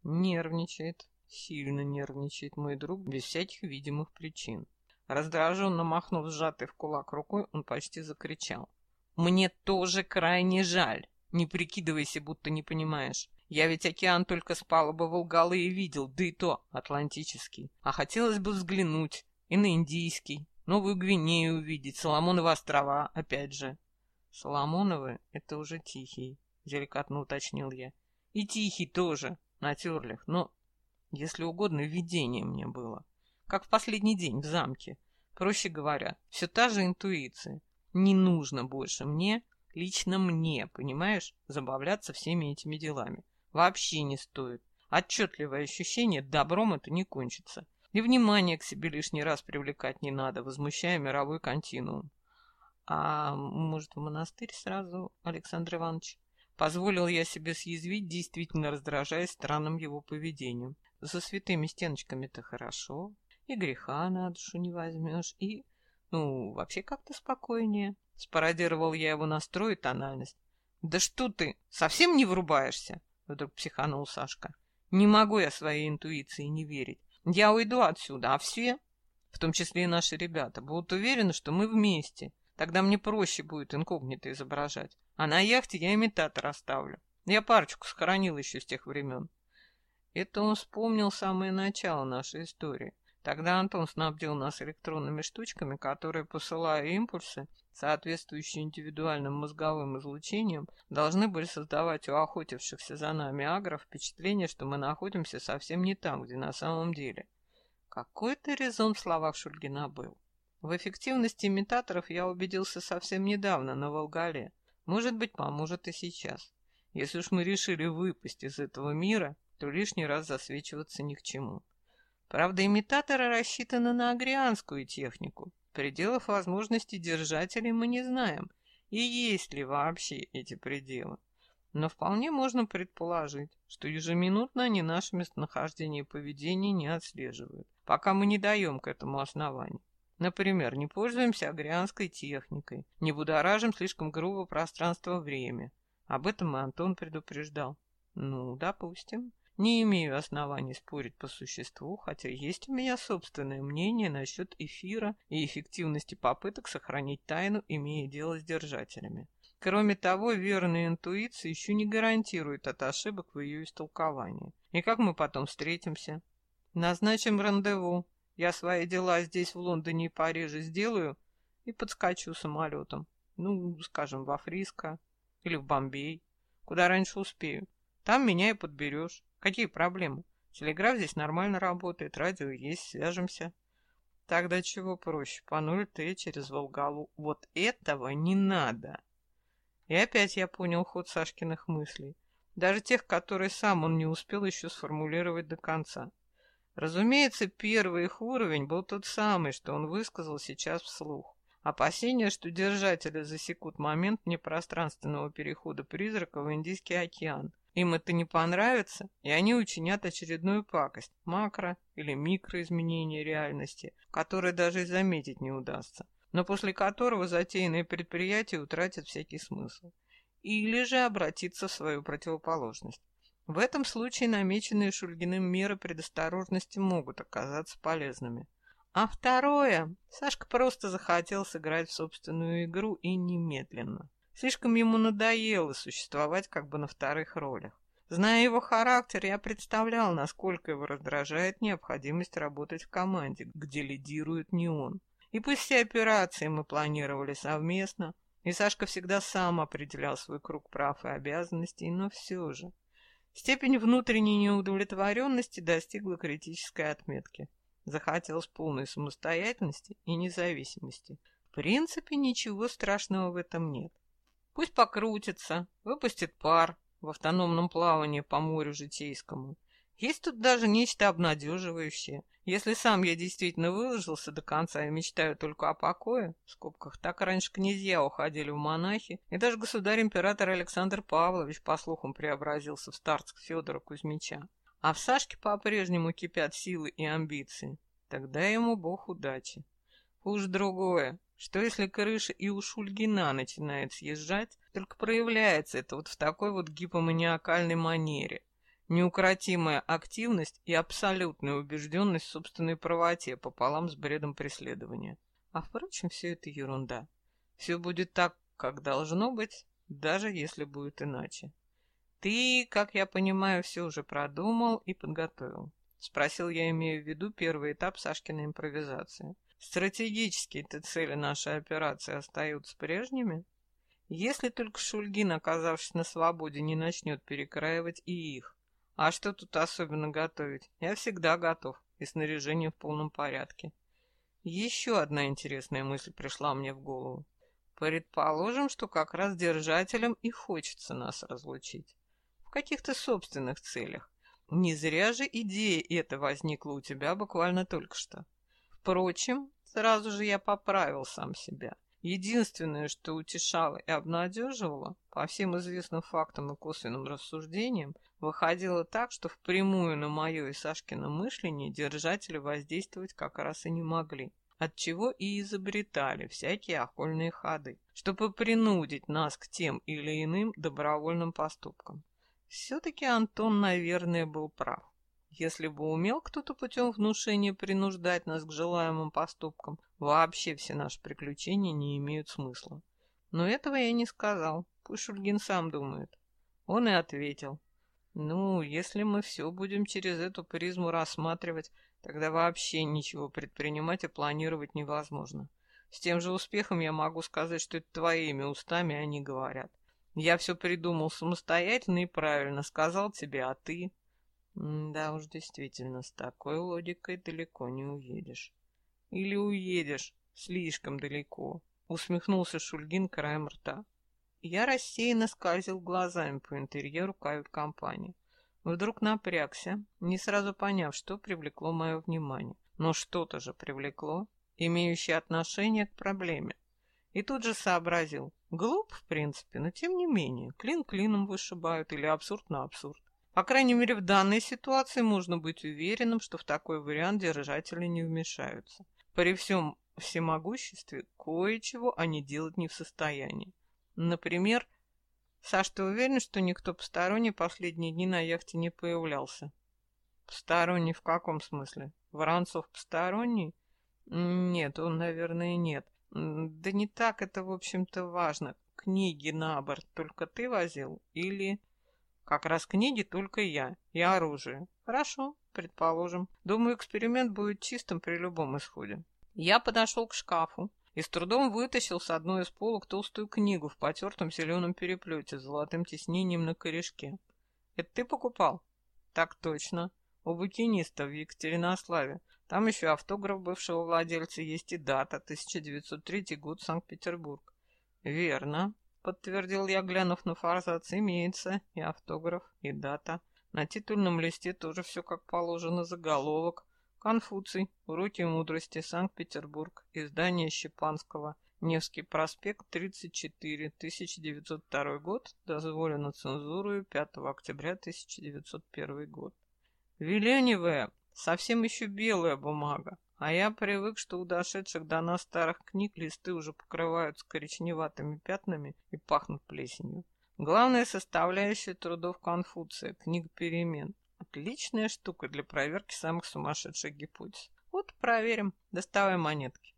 Нервничает, Сильно нервничает мой друг без всяких видимых причин. Раздраженно махнув сжатой в кулак рукой, он почти закричал. «Мне тоже крайне жаль. Не прикидывайся, будто не понимаешь. Я ведь океан только с палубы Волгалы и видел, да и то Атлантический. А хотелось бы взглянуть и на Индийский, Новую Гвинею увидеть, Соломоновы острова, опять же». «Соломоновы — это уже Тихий», — деликатно уточнил я. «И Тихий тоже, на терлях, но если угодно, видение мне было. Как в последний день в замке. Проще говоря, все та же интуиция. Не нужно больше мне, лично мне, понимаешь, забавляться всеми этими делами. Вообще не стоит. Отчетливое ощущение, добром это не кончится. И внимание к себе лишний раз привлекать не надо, возмущая мировой континуум. А может, в монастырь сразу, Александр Иванович? Позволил я себе съязвить, действительно раздражаясь странным его поведением. За святыми стеночками-то хорошо, и греха на душу не возьмешь, и, ну, вообще как-то спокойнее. Спародировал я его настрой и тональность. «Да что ты, совсем не врубаешься?» Вдруг психанул Сашка. «Не могу я своей интуиции не верить. Я уйду отсюда, а все, в том числе и наши ребята, будут уверены, что мы вместе. Тогда мне проще будет инкогнито изображать. А на яхте я имитатор оставлю. Я парочку сохранил еще с тех времен. Это он вспомнил самое начало нашей истории. Тогда Антон снабдил нас электронными штучками, которые, посылая импульсы, соответствующие индивидуальным мозговым излучениям, должны были создавать у охотившихся за нами агров впечатление, что мы находимся совсем не там, где на самом деле. Какой-то резон в словах Шульгина был. В эффективности имитаторов я убедился совсем недавно на Волгале. Может быть, поможет и сейчас. Если уж мы решили выпасть из этого мира, то лишний раз засвечиваться ни к чему. Правда, имитаторы рассчитаны на агрианскую технику. Пределов возможностей держателей мы не знаем, и есть ли вообще эти пределы. Но вполне можно предположить, что ежеминутно они наше местонахождение и поведение не отслеживают, пока мы не даем к этому основанию. Например, не пользуемся агрианской техникой, не будоражим слишком грубо пространство-время. Об этом и Антон предупреждал. Ну, допустим. Не имею оснований спорить по существу, хотя есть у меня собственное мнение насчет эфира и эффективности попыток сохранить тайну, имея дело с держателями. Кроме того, верная интуиция еще не гарантирует от ошибок в ее истолковании. И как мы потом встретимся? Назначим рандеву. Я свои дела здесь, в Лондоне и Париже сделаю и подскочу самолетом. Ну, скажем, во Фриско или в Бомбей. Куда раньше успею. Там меня и подберешь. Какие проблемы? Телеграф здесь нормально работает, радио есть, свяжемся. Тогда чего проще? По 0Т через Волгалу. Вот этого не надо. И опять я понял ход Сашкиных мыслей. Даже тех, которые сам он не успел еще сформулировать до конца. Разумеется, первый их уровень был тот самый, что он высказал сейчас вслух. Опасение, что держатели засекут момент непространственного перехода призрака в Индийский океан, им это не понравится, и они учинят очередную пакость, макро- или микроизменение реальности, которое даже и заметить не удастся, но после которого затеянное предприятие утратит всякий смысл. Или же обратиться в свою противоположность. В этом случае намеченные Шульгиным меры предосторожности могут оказаться полезными. А второе, Сашка просто захотел сыграть в собственную игру и немедленно. Слишком ему надоело существовать как бы на вторых ролях. Зная его характер, я представлял, насколько его раздражает необходимость работать в команде, где лидирует не он. И пусть все операции мы планировали совместно, и Сашка всегда сам определял свой круг прав и обязанностей, но все же. Степень внутренней неудовлетворенности достигла критической отметки. Захотелось полной самостоятельности и независимости. В принципе, ничего страшного в этом нет. Пусть покрутится, выпустит пар в автономном плавании по морю житейскому. Есть тут даже нечто обнадеживающее. Если сам я действительно выложился до конца и мечтаю только о покое, в скобках, так раньше князья уходили в монахи, и даже государь-император Александр Павлович, по слухам, преобразился в старца Федора Кузьмича. А в Сашке по-прежнему кипят силы и амбиции. Тогда ему бог удачи. Уж другое, что если крыша и у Шульгина начинает съезжать, только проявляется это вот в такой вот гипоманиакальной манере. Неукротимая активность и абсолютная убежденность в собственной правоте пополам с бредом преследования. А впрочем, все это ерунда. Все будет так, как должно быть, даже если будет иначе. Ты, как я понимаю, все уже продумал и подготовил. Спросил я, имея в виду первый этап Сашкиной импровизации. Стратегические-то цели нашей операции остаются прежними? Если только Шульгин, оказавшись на свободе, не начнет перекраивать и их. А что тут особенно готовить? Я всегда готов, и снаряжение в полном порядке. Еще одна интересная мысль пришла мне в голову. Предположим, что как раз держателям и хочется нас разлучить. В каких-то собственных целях. Не зря же идея эта возникла у тебя буквально только что. Впрочем, сразу же я поправил сам себя. Единственное, что утешало и обнадеживало, по всем известным фактам и косвенным рассуждениям, выходило так, что впрямую на мое и Сашкино мышление держатели воздействовать как раз и не могли отчего и изобретали всякие охольные ходы, чтобы принудить нас к тем или иным добровольным поступкам. Все-таки Антон, наверное, был прав. Если бы умел кто-то путем внушения принуждать нас к желаемым поступкам, вообще все наши приключения не имеют смысла. Но этого я не сказал, пусть Шульгин сам думает. Он и ответил. Ну, если мы все будем через эту призму рассматривать, тогда вообще ничего предпринимать и планировать невозможно. С тем же успехом я могу сказать, что это твоими устами они говорят. Я все придумал самостоятельно и правильно сказал тебе, а ты... Да уж, действительно, с такой логикой далеко не уедешь. Или уедешь слишком далеко, усмехнулся Шульгин краем рта. Я рассеянно скользил глазами по интерьеру кают-компании. Вдруг напрягся, не сразу поняв, что привлекло мое внимание. Но что-то же привлекло, имеющее отношение к проблеме. И тут же сообразил. Глуп, в принципе, но тем не менее. Клин клином вышибают или абсурд на абсурд. По крайней мере, в данной ситуации можно быть уверенным, что в такой вариант держатели не вмешаются. При всем всемогуществе кое-чего они делать не в состоянии. Например, Саш, ты уверен, что никто посторонний последние дни на яхте не появлялся? Посторонний в каком смысле? Воронцов посторонний? Нет, он, наверное, нет. Да не так это, в общем-то, важно. Книги на борт только ты возил или... Как раз книги только я и оружие. Хорошо, предположим. Думаю, эксперимент будет чистым при любом исходе. Я подошел к шкафу и с трудом вытащил с одной из полок толстую книгу в потертом зеленом переплете с золотым тиснением на корешке. Это ты покупал? Так точно. У букиниста в Екатеринославе. Там еще автограф бывшего владельца есть и дата, 1903 год, Санкт-Петербург. Верно подтвердил я, глянув на форзац, имеется и автограф, и дата. На титульном листе тоже все как положено, заголовок. Конфуций. Уроки мудрости. Санкт-Петербург. Издание Щепанского. Невский проспект, 34, 1902 год. Дозволено цензурою 5 октября 1901 год. Веленевая, совсем еще белая бумага. А я привык, что у дошедших до нас старых книг листы уже покрываются коричневатыми пятнами и пахнут плесенью. Главная составляющая трудов Конфуция — книга перемен. Отличная штука для проверки самых сумасшедших гипотез. Вот проверим. Доставай монетки.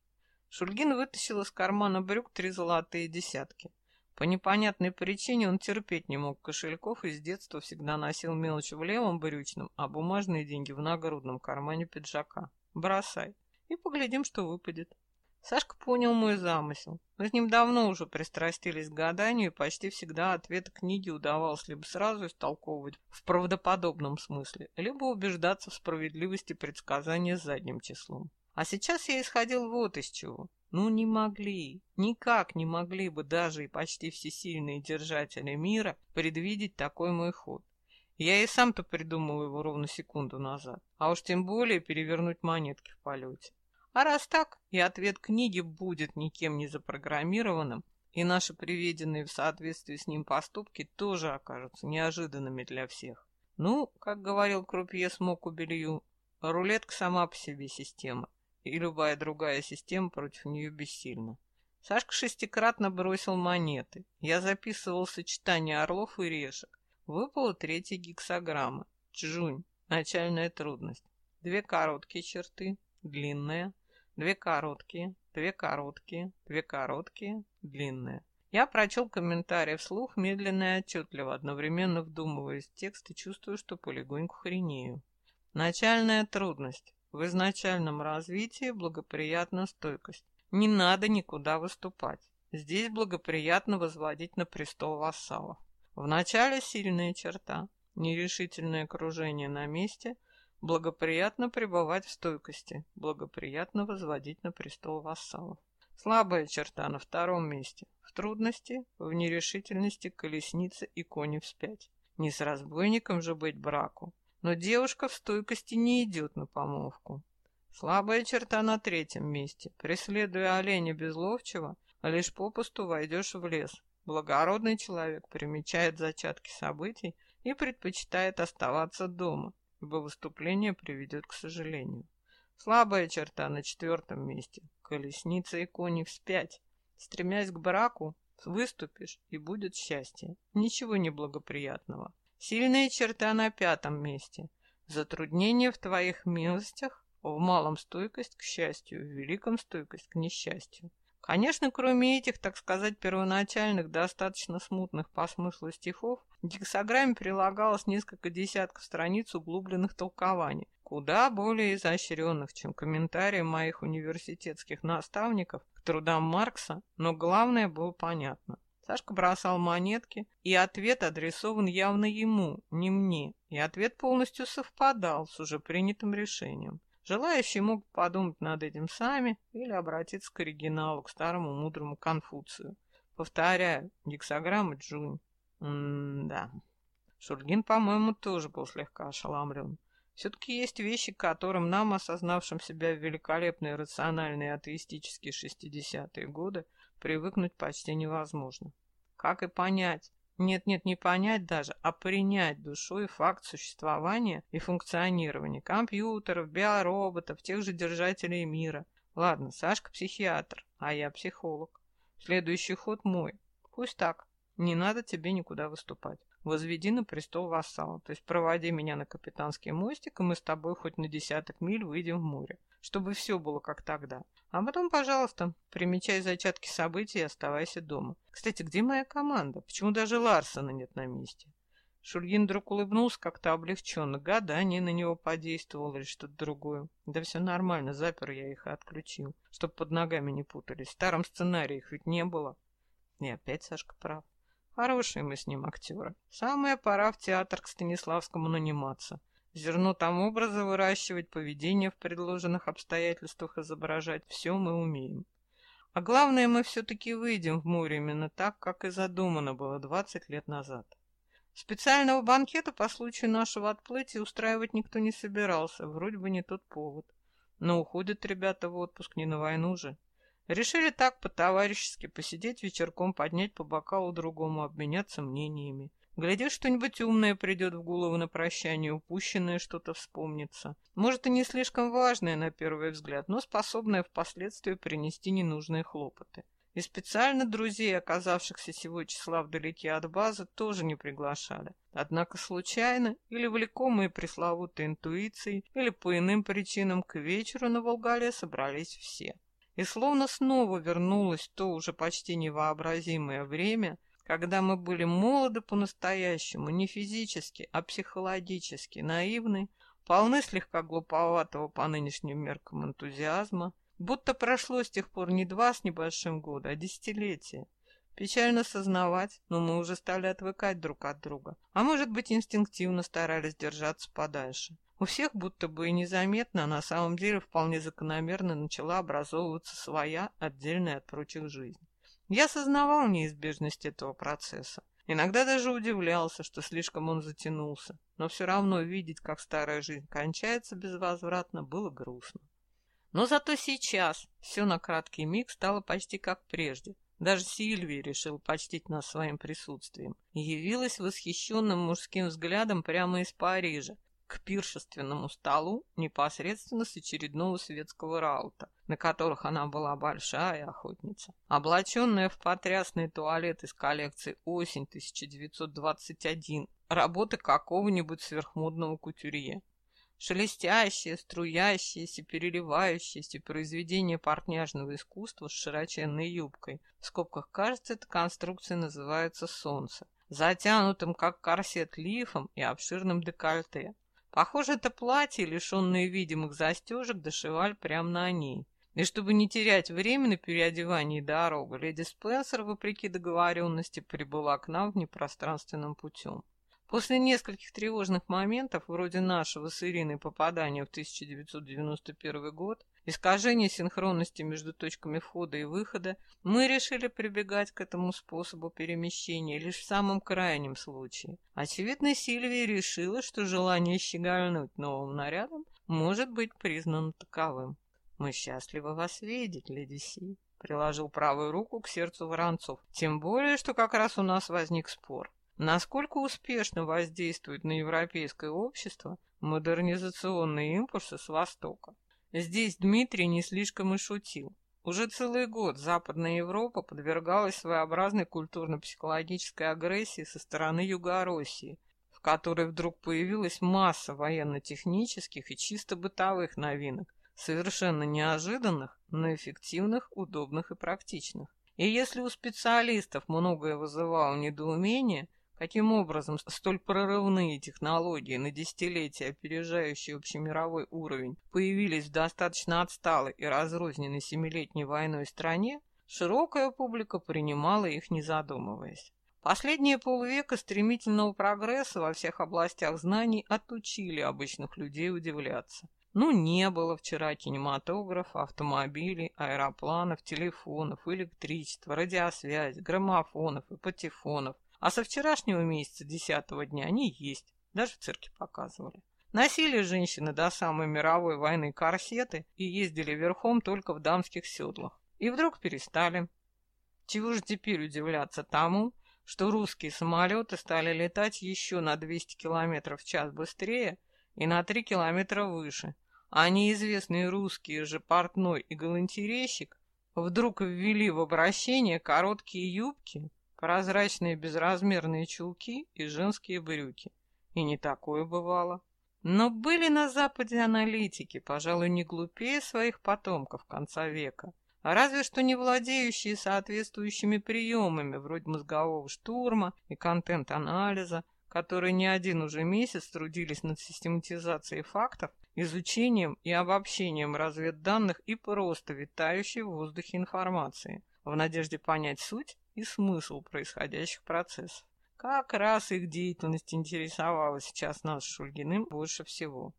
Шульгин вытащил из кармана брюк три золотые десятки. По непонятной причине он терпеть не мог кошельков и с детства всегда носил мелочь в левом брючном, а бумажные деньги в нагрудном кармане пиджака. Бросай. И поглядим, что выпадет. Сашка понял мой замысел. Мы с ним давно уже пристрастились к гаданию, и почти всегда ответы книги удавалось либо сразу истолковывать в правдоподобном смысле, либо убеждаться в справедливости предсказания задним числом. А сейчас я исходил вот из чего. Ну не могли, никак не могли бы даже и почти всесильные держатели мира предвидеть такой мой ход. Я и сам-то придумал его ровно секунду назад, а уж тем более перевернуть монетки в полете. А раз так, и ответ книги будет никем не запрограммированным, и наши приведенные в соответствии с ним поступки тоже окажутся неожиданными для всех. Ну, как говорил крупье Смоку Белью, рулетка сама по себе система, и любая другая система против нее бессильна. Сашка шестикратно бросил монеты. Я записывал сочетание орлов и решек. Выпала третья гексограмма. Чжунь. Начальная трудность. Две короткие черты, длинная, две короткие, две короткие, две короткие, длинная. Я прочел комментарий вслух, медленно и отчетливо, одновременно вдумываясь в текст и чувствую, что полегоньку хренею. Начальная трудность. В изначальном развитии благоприятна стойкость. Не надо никуда выступать. Здесь благоприятно возводить на престол вассалов. Вначале сильная черта, нерешительное кружение на месте, благоприятно пребывать в стойкости, благоприятно возводить на престол вассалов. Слабая черта на втором месте, в трудности, в нерешительности колесница и кони вспять. Не с разбойником же быть браку, но девушка в стойкости не идет на помолвку. Слабая черта на третьем месте. Преследуя оленя безловчего, лишь попусту войдешь в лес. Благородный человек примечает зачатки событий и предпочитает оставаться дома, ибо выступление приведет к сожалению. Слабая черта на четвертом месте. Колесница и кони вспять. Стремясь к браку, выступишь, и будет счастье. Ничего не благоприятного. Сильная черта на пятом месте. Затруднения в твоих милостях, в малом стойкость к счастью, в великом стойкость к несчастью. Конечно, кроме этих, так сказать, первоначальных, достаточно смутных по смыслу стихов, к гексограмме прилагалось несколько десятков страниц углубленных толкований, куда более изощренных, чем комментарии моих университетских наставников к трудам Маркса, но главное было понятно. Сашка бросал монетки, и ответ адресован явно ему, не мне, и ответ полностью совпадал с уже принятым решением. Желающие могут подумать над этим сами или обратиться к оригиналу, к старому мудрому Конфуцию. Повторяю, гексограмма Джунь. М-да. Шульгин, по-моему, тоже был слегка ошеломлен. Все-таки есть вещи, которым нам, осознавшим себя в великолепные рациональные атеистические 60-е годы, привыкнуть почти невозможно. Как и понять, нет-нет, не понять даже, а принять душой факт существования и функционирования компьютеров, биороботов, тех же держателей мира. Ладно, Сашка психиатр, а я психолог. Следующий ход мой. Пусть так. Не надо тебе никуда выступать. Возведи на престол вассала, то есть проводи меня на капитанский мостик, и мы с тобой хоть на десяток миль выйдем в море, чтобы все было как тогда. А потом, пожалуйста, примечай зачатки событий и оставайся дома. Кстати, где моя команда? Почему даже Ларсона нет на месте? Шульгин вдруг улыбнулся как-то облегченно. Гадание на него подействовало или что-то другое. Да все нормально, запер я их и отключил, чтоб под ногами не путались. В старом сценарии их ведь не было. И опять Сашка прав. Хорошие мы с ним актеры. Самая пора в театр к Станиславскому наниматься. Зерно там образа выращивать, поведение в предложенных обстоятельствах изображать, все мы умеем. А главное, мы все-таки выйдем в море именно так, как и задумано было 20 лет назад. Специального банкета по случаю нашего отплытия устраивать никто не собирался, вроде бы не тот повод. Но уходят ребята в отпуск не на войну же. Решили так по-товарищески посидеть вечерком, поднять по бокалу другому, обменяться мнениями. Глядишь, что-нибудь умное придет в голову на прощание, упущенное что-то вспомнится. Может, и не слишком важное на первый взгляд, но способное впоследствии принести ненужные хлопоты. И специально друзей, оказавшихся сего числа вдалеке от базы, тоже не приглашали. Однако случайно, или влекомые пресловутой интуицией, или по иным причинам, к вечеру на Волгале собрались все. И словно снова вернулось то уже почти невообразимое время, когда мы были молоды по-настоящему, не физически, а психологически наивны, полны слегка глуповатого по нынешним меркам энтузиазма, будто прошло с тех пор не два с небольшим года, а десятилетия. Печально сознавать, но мы уже стали отвыкать друг от друга, а может быть инстинктивно старались держаться подальше. У всех будто бы и незаметно, а на самом деле вполне закономерно начала образовываться своя, отдельная от прочих жизнь. Я осознавал неизбежность этого процесса. Иногда даже удивлялся, что слишком он затянулся, но все равно видеть, как старая жизнь кончается безвозвратно, было грустно. Но зато сейчас все на краткий миг стало почти как прежде. Даже Сильвия решил почтить нас своим присутствием и явилась восхищенным мужским взглядом прямо из Парижа, к пиршественному столу непосредственно с очередного светского раута, на которых она была большая охотница. Облаченная в потрясный туалет из коллекции «Осень 1921», работы какого-нибудь сверхмодного кутюрье. Шелестящее, струящееся, переливающееся произведение портняжного искусства с широченной юбкой. В скобках, кажется, эта конструкция называется «Солнце», затянутым, как корсет, лифом и обширным декольте. Похоже, это платье, лишенное видимых застежек, дошивали прямо на ней. И чтобы не терять время на переодевание и дорогу, леди Спенсер, вопреки договоренности, прибыла к нам внепространственным путем. После нескольких тревожных моментов, вроде нашего с Ириной попадания в 1991 год, искажения синхронности между точками входа и выхода, мы решили прибегать к этому способу перемещения лишь в самом крайнем случае. Очевидно, Сильвия решила, что желание щегольнуть новым нарядом может быть признано таковым. «Мы счастливы вас видеть, леди Си», — приложил правую руку к сердцу Воронцов. «Тем более, что как раз у нас возник спор». Насколько успешно воздействует на европейское общество модернизационные импульсы с Востока? Здесь Дмитрий не слишком и шутил. Уже целый год Западная Европа подвергалась своеобразной культурно-психологической агрессии со стороны Юго-России, в которой вдруг появилась масса военно-технических и чисто бытовых новинок, совершенно неожиданных, но эффективных, удобных и практичных. И если у специалистов многое вызывало недоумение – Каким образом столь прорывные технологии на десятилетия, опережающие общемировой уровень, появились в достаточно отсталой и разрозненной семилетней войной стране, широкая публика принимала их не задумываясь. Последние полвека стремительного прогресса во всех областях знаний отучили обычных людей удивляться. Ну, не было вчера кинематографа, автомобилей, аэропланов, телефонов, электричества, радиосвязи, граммофонов и патефонов – а со вчерашнего месяца, десятого дня, они есть. Даже в цирке показывали. Носили женщины до самой мировой войны корсеты и ездили верхом только в дамских седлах. И вдруг перестали. Чего же теперь удивляться тому, что русские самолеты стали летать еще на 200 километров в час быстрее и на 3 километра выше, а неизвестные русские же портной и галантерейщик вдруг ввели в обращение короткие юбки прозрачные безразмерные чулки и женские брюки. И не такое бывало. Но были на Западе аналитики, пожалуй, не глупее своих потомков конца века, разве что не владеющие соответствующими приемами, вроде мозгового штурма и контент-анализа, которые не один уже месяц трудились над систематизацией фактов, изучением и обобщением разведданных и просто витающей в воздухе информации, в надежде понять суть и смысл происходящих процессов. Как раз их деятельность интересовала сейчас нас Шульгиным больше всего.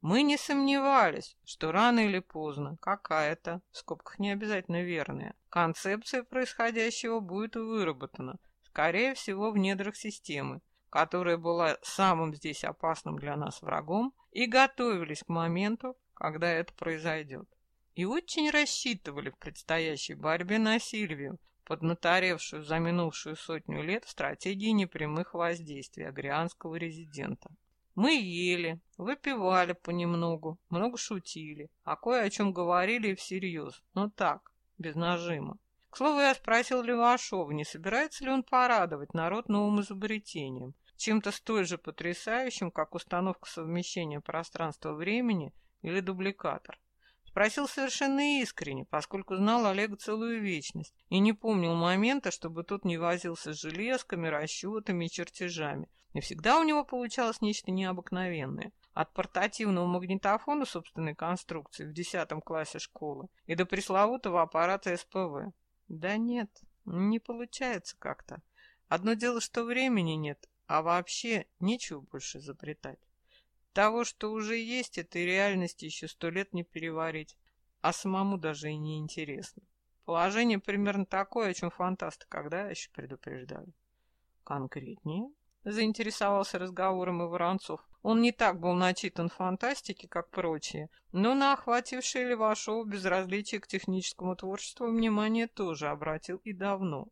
Мы не сомневались, что рано или поздно какая-то, в скобках не обязательно верная, концепция происходящего будет выработана, скорее всего в недрах системы, которая была самым здесь опасным для нас врагом, и готовились к моменту, когда это произойдет. И очень рассчитывали в предстоящей борьбе на Сильвию, поднаторевшую за минувшую сотню лет в стратегии непрямых воздействий агрианского резидента. Мы ели, выпивали понемногу, много шутили, а кое о чем говорили и всерьез, но так, без нажима. К слову, я спросил Левашова, не собирается ли он порадовать народ новым изобретением, чем-то столь же потрясающим, как установка совмещения пространства-времени или дубликатор. Спросил совершенно искренне, поскольку знал Олега целую вечность и не помнил момента, чтобы тот не возился с железками, расчетами и чертежами. И всегда у него получалось нечто необыкновенное. От портативного магнитофона собственной конструкции в 10 классе школы и до пресловутого аппарата СПВ. Да нет, не получается как-то. Одно дело, что времени нет, а вообще нечего больше изобретать. Того, что уже есть, этой реальности еще сто лет не переварить, а самому даже и не интересно. Положение примерно такое, о чем фантасты когда еще предупреждали. Конкретнее? Заинтересовался разговором и Воронцов. Он не так был начитан фантастики, как прочие, но на охватившее Левашова безразличие к техническому творчеству внимание тоже обратил и давно.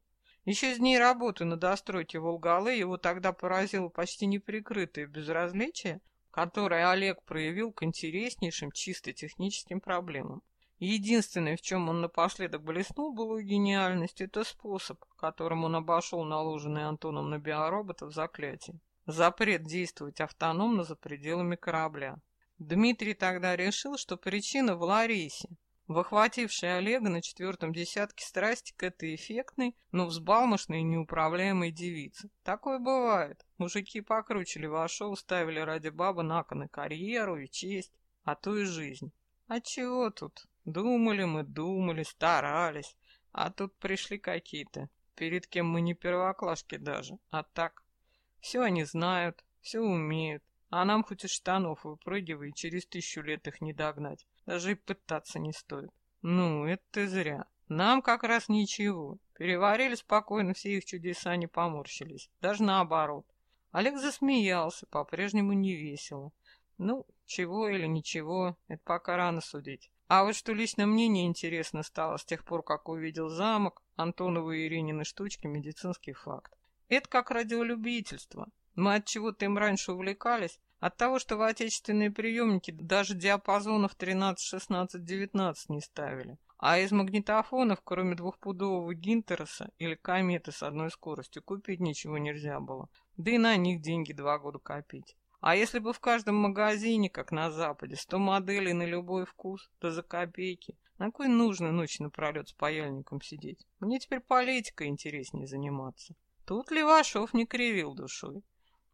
Еще с дней работы на достройке Волгалы его тогда поразило почти неприкрытое безразличие, которое Олег проявил к интереснейшим чисто техническим проблемам. Единственное, в чем он напоследок блеснул былую гениальность, это способ, которым он обошел наложенный Антоном на биороботов заклятие. Запрет действовать автономно за пределами корабля. Дмитрий тогда решил, что причина в Ларисе, в охватившей Олега на четвертом десятке страсти к этой эффектной, но взбалмошной и неуправляемой девице. Такое бывает. Мужики покруче Левашова ставили ради бабы на кон и карьеру, и честь, а то и жизнь. А чего тут? Думали мы, думали, старались, а тут пришли какие-то, перед кем мы не первоклашки даже, а так. Все они знают, все умеют, а нам хоть из штанов выпрыгивай, через тысячу лет их не догнать. Даже и пытаться не стоит. Ну, это ты зря. Нам как раз ничего. Переварили спокойно все их чудеса, не поморщились. Даже наоборот. Олег засмеялся, по-прежнему не весело. Ну, чего или ничего, это пока рано судить. А вот что лично мне неинтересно стало с тех пор, как увидел замок, Антоновы и Иринины штучки, медицинский факт. Это как радиолюбительство. Мы от чего-то им раньше увлекались, от того, что в отечественные приемники даже диапазонов 13, 16, 19 не ставили. А из магнитофонов, кроме двухпудового Гинтереса или кометы с одной скоростью, купить ничего нельзя было. Да и на них деньги два года копить. А если бы в каждом магазине, как на Западе, сто моделей на любой вкус, то за копейки. На кой нужно ночь напролет с паяльником сидеть? Мне теперь политикой интереснее заниматься. Тут Левашов не кривил душой.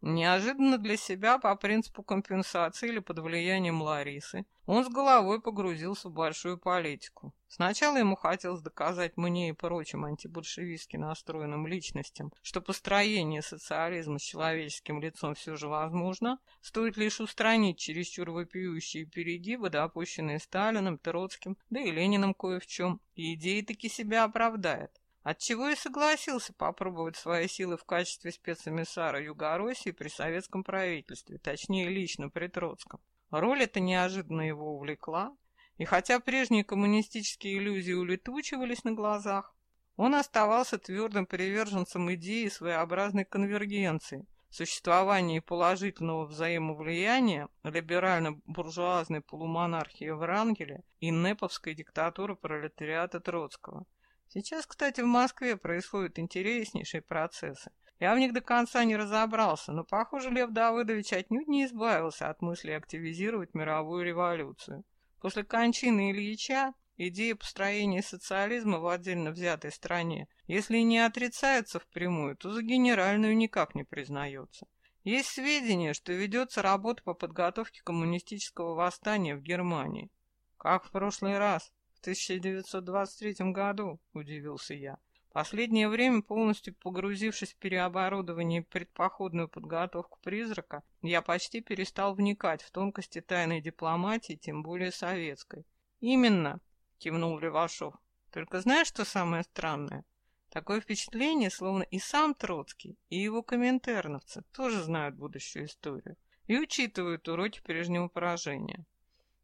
Неожиданно для себя, по принципу компенсации или под влиянием Ларисы, он с головой погрузился в большую политику. Сначала ему хотелось доказать мне и прочим антибольшевистски настроенным личностям, что построение социализма с человеческим лицом все же возможно, стоит лишь устранить чересчур вопиющие перегибы, допущенные Сталиным, Троцким, да и Лениным кое в чем, и идеи таки себя оправдает. Отчего и согласился попробовать свои силы в качестве спецэмиссара Юго-России при советском правительстве, точнее лично при Троцком. Роль эта неожиданно его увлекла, и хотя прежние коммунистические иллюзии улетучивались на глазах, он оставался твердым приверженцем идеи своеобразной конвергенции, существования положительного взаимовлияния либерально-буржуазной полумонархии Врангеля и неповской диктатуры пролетариата Троцкого – Сейчас, кстати, в Москве происходят интереснейшие процессы. Я в них до конца не разобрался, но, похоже, Лев Давыдович отнюдь не избавился от мысли активизировать мировую революцию. После кончины Ильича идея построения социализма в отдельно взятой стране, если и не отрицается впрямую, то за генеральную никак не признается. Есть сведения, что ведется работа по подготовке коммунистического восстания в Германии. Как в прошлый раз. В 1923 году, удивился я. Последнее время, полностью погрузившись в переоборудование и предпоходную подготовку призрака, я почти перестал вникать в тонкости тайной дипломатии, тем более советской. «Именно», — кивнул Левашов. «Только знаешь, что самое странное? Такое впечатление, словно и сам Троцкий, и его коминтерновцы тоже знают будущую историю и учитывают уроки прежнего поражения.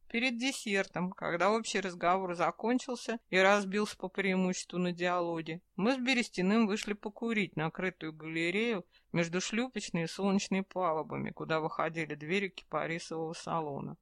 Перед десертом, когда общий разговор закончился и разбился по преимуществу на диалоге, мы с Берестяным вышли покурить на крытую галерею между шлюпочной и солнечной палубами, куда выходили двери кипарисового салона.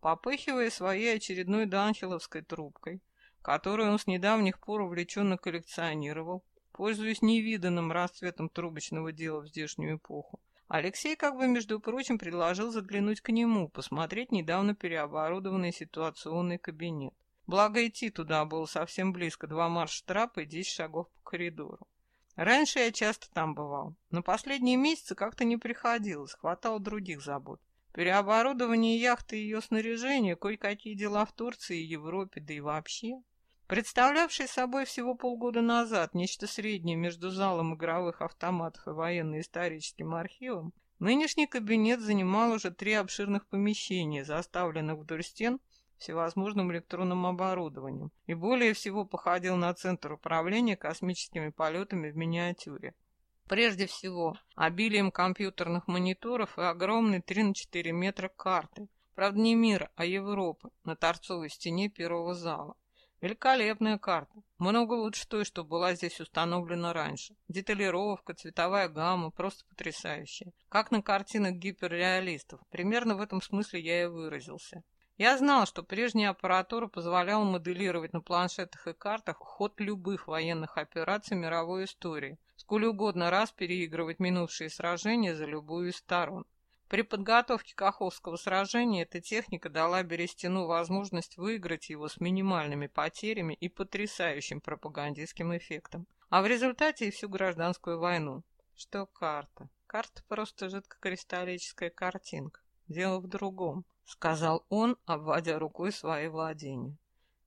Попыхивая своей очередной данхиловской трубкой, которую он с недавних пор увлеченно коллекционировал, пользуясь невиданным расцветом трубочного дела в здешнюю эпоху, Алексей как бы, между прочим, предложил заглянуть к нему, посмотреть недавно переоборудованный ситуационный кабинет. Благо идти туда было совсем близко, два марш-трапа и десять шагов по коридору. Раньше я часто там бывал, но последние месяцы как-то не приходилось, хватало других забот. Переоборудование яхты и ее снаряжение, кое-какие дела в Турции и Европе, да и вообще. Представлявший собой всего полгода назад нечто среднее между залом игровых автоматов и военно-историческим архивом, нынешний кабинет занимал уже три обширных помещения, заставленных вдоль стен всевозможным электронным оборудованием, и более всего походил на центр управления космическими полетами в миниатюре. Прежде всего, обилием компьютерных мониторов и огромной 3 на 4 метра карты. Правда, не мира, а Европы на торцовой стене первого зала. Великолепная карта. Много лучше той, что была здесь установлена раньше. Деталировка, цветовая гамма просто потрясающая. Как на картинах гиперреалистов. Примерно в этом смысле я и выразился. Я знал, что прежняя аппаратура позволяла моделировать на планшетах и картах ход любых военных операций мировой истории, сколь угодно раз переигрывать минувшие сражения за любую из сторон. При подготовке Каховского сражения эта техника дала Берестину возможность выиграть его с минимальными потерями и потрясающим пропагандистским эффектом, а в результате и всю гражданскую войну. Что карта? Карта просто жидкокристаллическая картинка. Дело в другом. — сказал он, обводя рукой свои владения.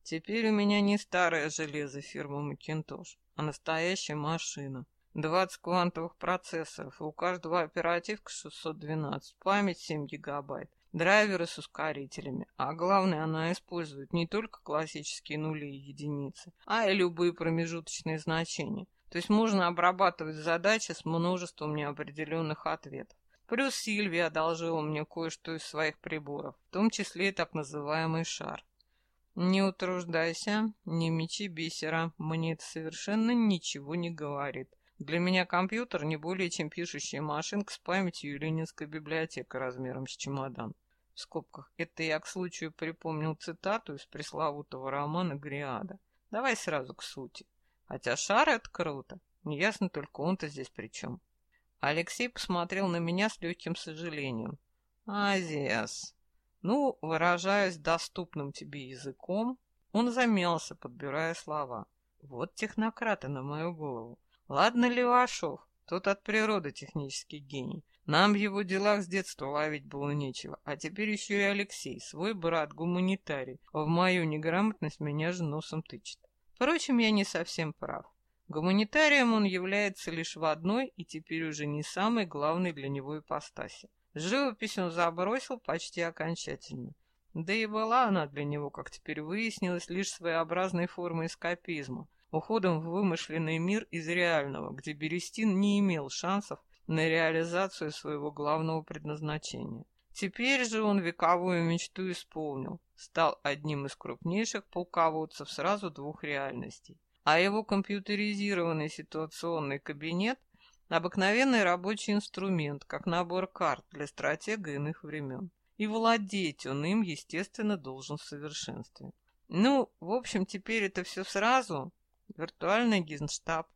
«Теперь у меня не старое железо фирмы «Макинтош», а настоящая машина. 20 квантовых процессоров, у каждого оперативка 612, память 7 гигабайт, драйверы с ускорителями. А главное, она использует не только классические нули и единицы, а и любые промежуточные значения. То есть можно обрабатывать задачи с множеством неопределенных ответов. Плюс Сильвия одолжила мне кое-что из своих приборов, в том числе и так называемый шар. Не утруждайся, не мечи бисера, мне это совершенно ничего не говорит. Для меня компьютер не более чем пишущая машинка с памятью и ленинская библиотека размером с чемодан. В скобках. Это я к случаю припомнил цитату из пресловутого романа Гриада. Давай сразу к сути. Хотя шар — это круто. Неясно только он-то здесь при чем. Алексей посмотрел на меня с легким сожалением. «Азиас, ну, выражаясь доступным тебе языком, он замялся, подбирая слова. Вот технократы на мою голову. Ладно, Левашов, тот от природы технический гений. Нам в его делах с детства ловить было нечего. А теперь еще и Алексей, свой брат, гуманитарий. В мою неграмотность меня же носом тычет. Впрочем, я не совсем прав. Гуманитарием он является лишь в одной и теперь уже не самой главной для него ипостаси. Живопись он забросил почти окончательно. Да и была она для него, как теперь выяснилось, лишь своеобразной формой эскапизма, уходом в вымышленный мир из реального, где Берестин не имел шансов на реализацию своего главного предназначения. Теперь же он вековую мечту исполнил, стал одним из крупнейших полководцев сразу двух реальностей а его компьютеризированный ситуационный кабинет – обыкновенный рабочий инструмент, как набор карт для стратега иных времен. И владеть он им, естественно, должен в совершенстве. Ну, в общем, теперь это все сразу. Виртуальный генштаб,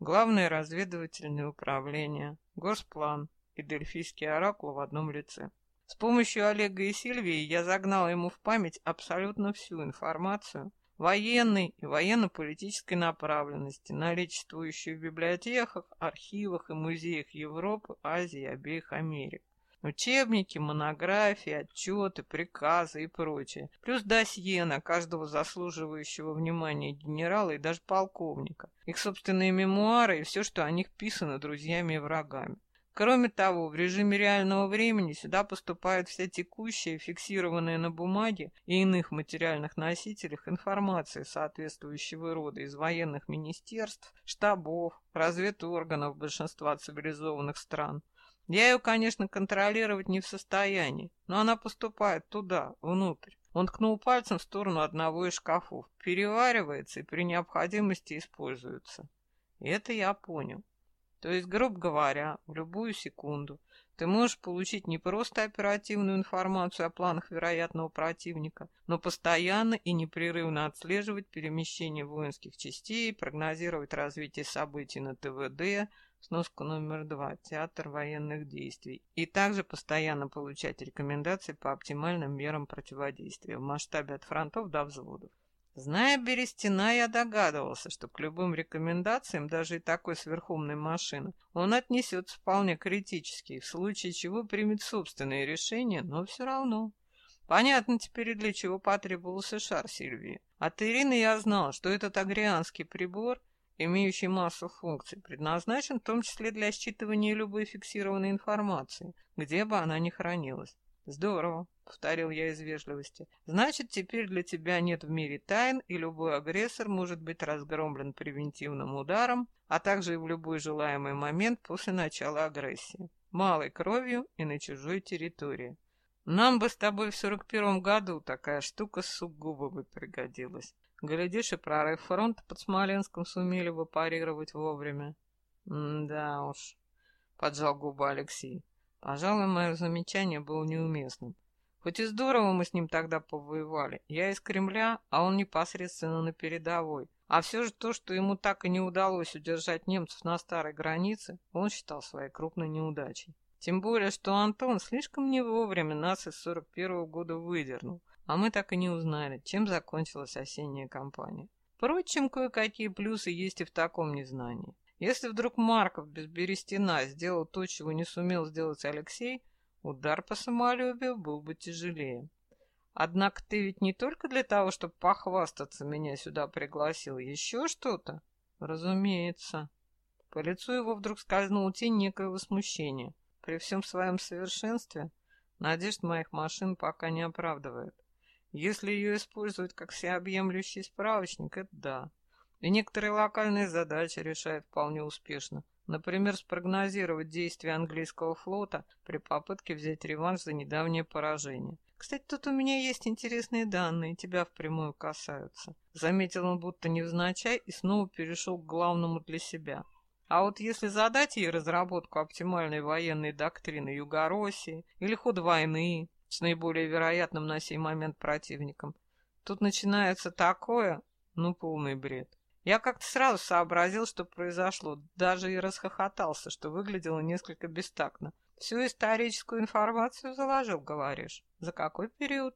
главное разведывательное управление, госплан и дельфийский оракул в одном лице. С помощью Олега и Сильвии я загнал ему в память абсолютно всю информацию, военной и военно-политической направленности, наличествующей в библиотеках, архивах и музеях Европы, Азии и обеих Америк. Учебники, монографии, отчеты, приказы и прочее. Плюс досье на каждого заслуживающего внимания генерала и даже полковника. Их собственные мемуары и все, что о них писано друзьями и врагами. Кроме того, в режиме реального времени сюда поступает вся текущая, фиксированная на бумаге и иных материальных носителях информация соответствующего рода из военных министерств, штабов, разведорганов большинства цивилизованных стран. Я ее, конечно, контролировать не в состоянии, но она поступает туда, внутрь. Он ткнул пальцем в сторону одного из шкафов, переваривается и при необходимости используется. Это я понял. То есть, грубо говоря, в любую секунду ты можешь получить не просто оперативную информацию о планах вероятного противника, но постоянно и непрерывно отслеживать перемещение воинских частей, прогнозировать развитие событий на ТВД, сноска номер два, театр военных действий, и также постоянно получать рекомендации по оптимальным мерам противодействия в масштабе от фронтов до взводов. Зная Берестина, я догадывался, что к любым рекомендациям, даже и такой сверхумной машины, он отнесется вполне критически, в случае чего примет собственные решения, но все равно. Понятно теперь, для чего потребовался шар Сильвии. От Ирины я знал, что этот агрианский прибор, имеющий массу функций, предназначен в том числе для считывания любой фиксированной информации, где бы она ни хранилась. Здорово, повторил я из вежливости. Значит, теперь для тебя нет в мире тайн, и любой агрессор может быть разгромлен превентивным ударом, а также и в любой желаемый момент после начала агрессии. Малой кровью и на чужой территории. Нам бы с тобой в сорок первом году такая штука сугубо бы пригодилась. Глядишь, и прорыв фронта под Смоленском сумели бы парировать вовремя. да уж, поджал губы Алексей. Пожалуй, мое замечание было неуместным. Хоть и здорово мы с ним тогда повоевали. Я из Кремля, а он непосредственно на передовой. А все же то, что ему так и не удалось удержать немцев на старой границе, он считал своей крупной неудачей. Тем более, что Антон слишком не вовремя нас из 41 -го года выдернул, а мы так и не узнали, чем закончилась осенняя кампания. Впрочем, кое-какие плюсы есть и в таком незнании. Если вдруг Марков без Берестина сделал то, чего не сумел сделать Алексей, удар по самолюбию был бы тяжелее. Однако ты ведь не только для того, чтобы похвастаться, меня сюда пригласил, еще что-то? Разумеется. По лицу его вдруг скользнула тень некоего смущения. При всем своем совершенстве надежд моих машин пока не оправдывает. Если ее использовать как всеобъемлющий справочник, это да. И некоторые локальные задачи решает вполне успешно. Например, спрогнозировать действия английского флота при попытке взять реванш за недавнее поражение. Кстати, тут у меня есть интересные данные, тебя впрямую касаются. Заметил он будто невзначай и снова перешел к главному для себя – а вот если задать ей разработку оптимальной военной доктрины Юго-России или ход войны с наиболее вероятным на сей момент противником, тут начинается такое, ну, полный бред. Я как-то сразу сообразил, что произошло, даже и расхохотался, что выглядело несколько бестактно. Всю историческую информацию заложил, говоришь. За какой период?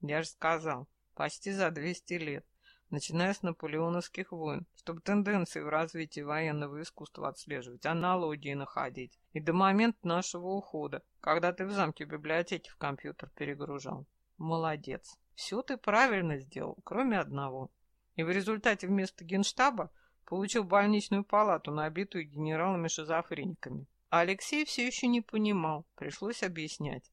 Я же сказал, почти за 200 лет начиная с наполеоновских войн, чтобы тенденции в развитии военного искусства отслеживать, аналогии находить. И до момента нашего ухода, когда ты в замке библиотеки в компьютер перегружал. Молодец. Все ты правильно сделал, кроме одного. И в результате вместо генштаба получил больничную палату, набитую генералами-шизофрениками. А Алексей все еще не понимал, пришлось объяснять.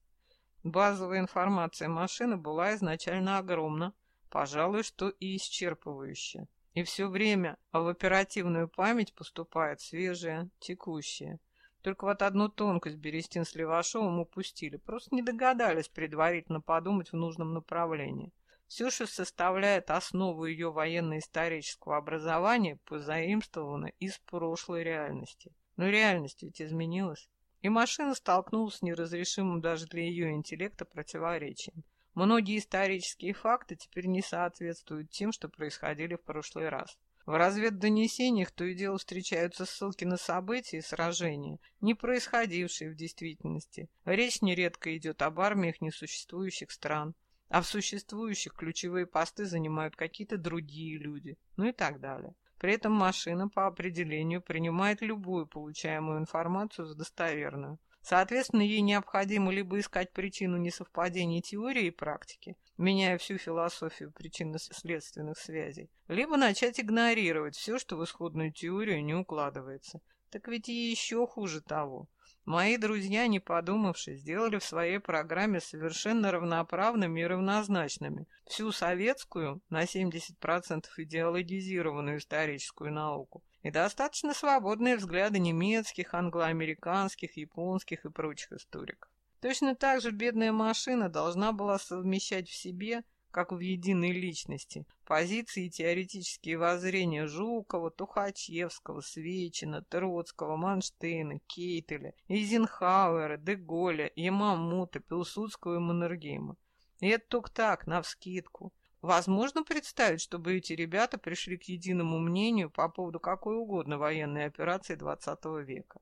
Базовая информация машины была изначально огромна, Пожалуй, что и исчерпывающе. И все время в оперативную память поступает свежее, текущее. Только вот одну тонкость Берестин с Левашовым упустили, просто не догадались предварительно подумать в нужном направлении. Что составляет основу ее военно-исторического образования, позаимствовано из прошлой реальности. Но реальность ведь изменилась. И машина столкнулась с неразрешимым даже для ее интеллекта противоречием. Многие исторические факты теперь не соответствуют тем, что происходили в прошлый раз. В разведдонесениях то и дело встречаются ссылки на события и сражения, не происходившие в действительности. Речь нередко идет об армиях несуществующих стран, а в существующих ключевые посты занимают какие-то другие люди, ну и так далее. При этом машина по определению принимает любую получаемую информацию за достоверную. Соответственно, ей необходимо либо искать причину несовпадения теории и практики, меняя всю философию причинно-следственных связей, либо начать игнорировать все, что в исходную теорию не укладывается. Так ведь и еще хуже того. Мои друзья, не подумавши, сделали в своей программе совершенно равноправными и равнозначными всю советскую, на 70% идеологизированную историческую науку, и достаточно свободные взгляды немецких, англоамериканских, японских и прочих историков. Точно так же бедная машина должна была совмещать в себе, как в единой личности, позиции и теоретические воззрения Жукова, Тухачевского, Свечина, Троцкого, Манштейна, Кейтеля, Эйзенхауэра, Деголя, Ямамута, Пилсудского и Маннергейма. И это только так, навскидку. Возможно представить, чтобы эти ребята пришли к единому мнению по поводу какой угодно военной операции XX века.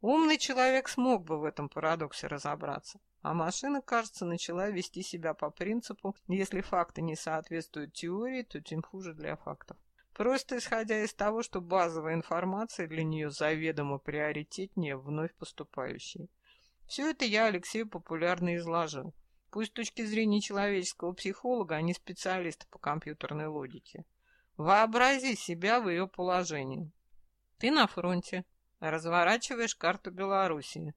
Умный человек смог бы в этом парадоксе разобраться, а машина, кажется, начала вести себя по принципу «если факты не соответствуют теории, то тем хуже для фактов». Просто исходя из того, что базовая информация для нее заведомо приоритетнее вновь поступающей. Все это я Алексею популярно изложил. Пусть с точки зрения человеческого психолога, а не специалиста по компьютерной логике. Вообрази себя в ее положении. Ты на фронте, разворачиваешь карту Белоруссии,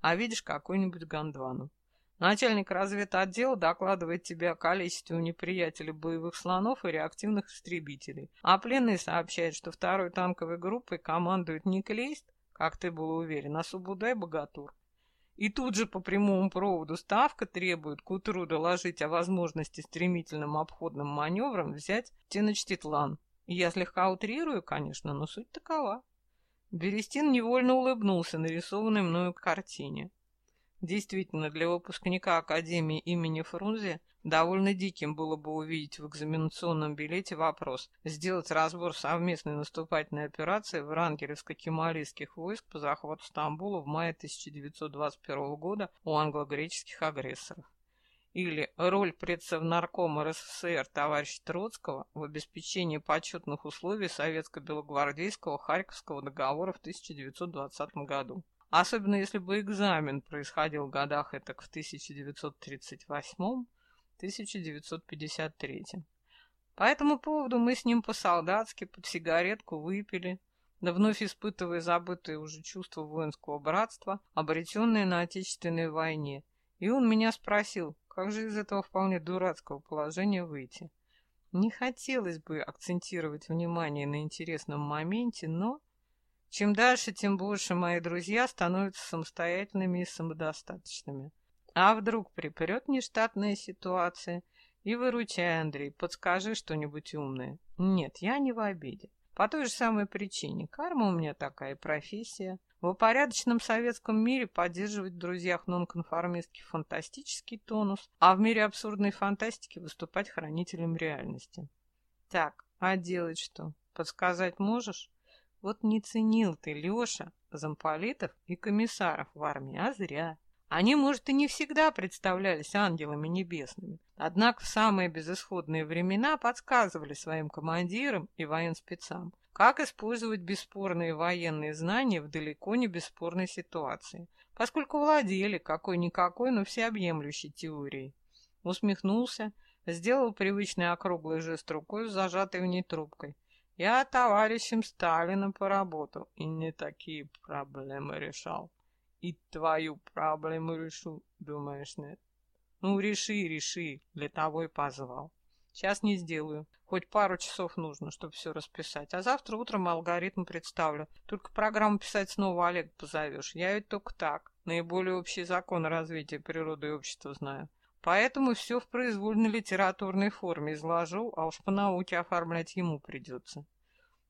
а видишь какую-нибудь Гондвану. Начальник разведотдела докладывает тебе о количестве у неприятеля боевых слонов и реактивных истребителей, а пленный сообщает, что второй танковой группой командует не Клейст, как ты был уверен, а Субудай Богатур. И тут же по прямому проводу Ставка требует к утру доложить о возможности стремительным обходным маневром взять Теночтитлан. Я слегка утрирую, конечно, но суть такова. Берестин невольно улыбнулся нарисованной мною картине. Действительно, для выпускника Академии имени Фрунзе довольно диким было бы увидеть в экзаменационном билете вопрос сделать разбор совместной наступательной операции врангелевско-кемалийских войск по захвату Стамбула в мае 1921 года у англо-греческих агрессоров. Или роль предсовнаркома РСФСР товарища Троцкого в обеспечении почетных условий советско-белогвардейского Харьковского договора в 1920 году. Особенно если бы экзамен происходил в годах это в 1938-1953. По этому поводу мы с ним по-солдатски под сигаретку выпили, да вновь испытывая забытые уже чувства воинского братства, обретенные на Отечественной войне. И он меня спросил, как же из этого вполне дурацкого положения выйти. Не хотелось бы акцентировать внимание на интересном моменте, но чем дальше, тем больше мои друзья становятся самостоятельными и самодостаточными. А вдруг припрет нештатная ситуация? И выручай, Андрей, подскажи что-нибудь умное. Нет, я не в обиде. По той же самой причине. Карма у меня такая профессия. В упорядоченном советском мире поддерживать в друзьях нонконформистский фантастический тонус, а в мире абсурдной фантастики выступать хранителем реальности. Так, а делать что? Подсказать можешь? Вот не ценил ты, Леша, замполитов и комиссаров в армии, а зря. Они, может, и не всегда представлялись ангелами небесными, однако в самые безысходные времена подсказывали своим командирам и военспецам, как использовать бесспорные военные знания в далеко не бесспорной ситуации, поскольку владели какой-никакой, но всеобъемлющей теорией. Усмехнулся, сделал привычный округлый жест рукой с зажатой в ней трубкой. Я товарищем Сталином поработал и не такие проблемы решал. И твою проблему решу, думаешь, нет? Ну, реши, реши, для того и позвал. Сейчас не сделаю. Хоть пару часов нужно, чтобы все расписать. А завтра утром алгоритм представлю. Только программу писать снова Олег позовешь. Я ведь только так. Наиболее общий закон развития природы и общества знаю. Поэтому все в произвольной литературной форме изложу, а уж по науке оформлять ему придется.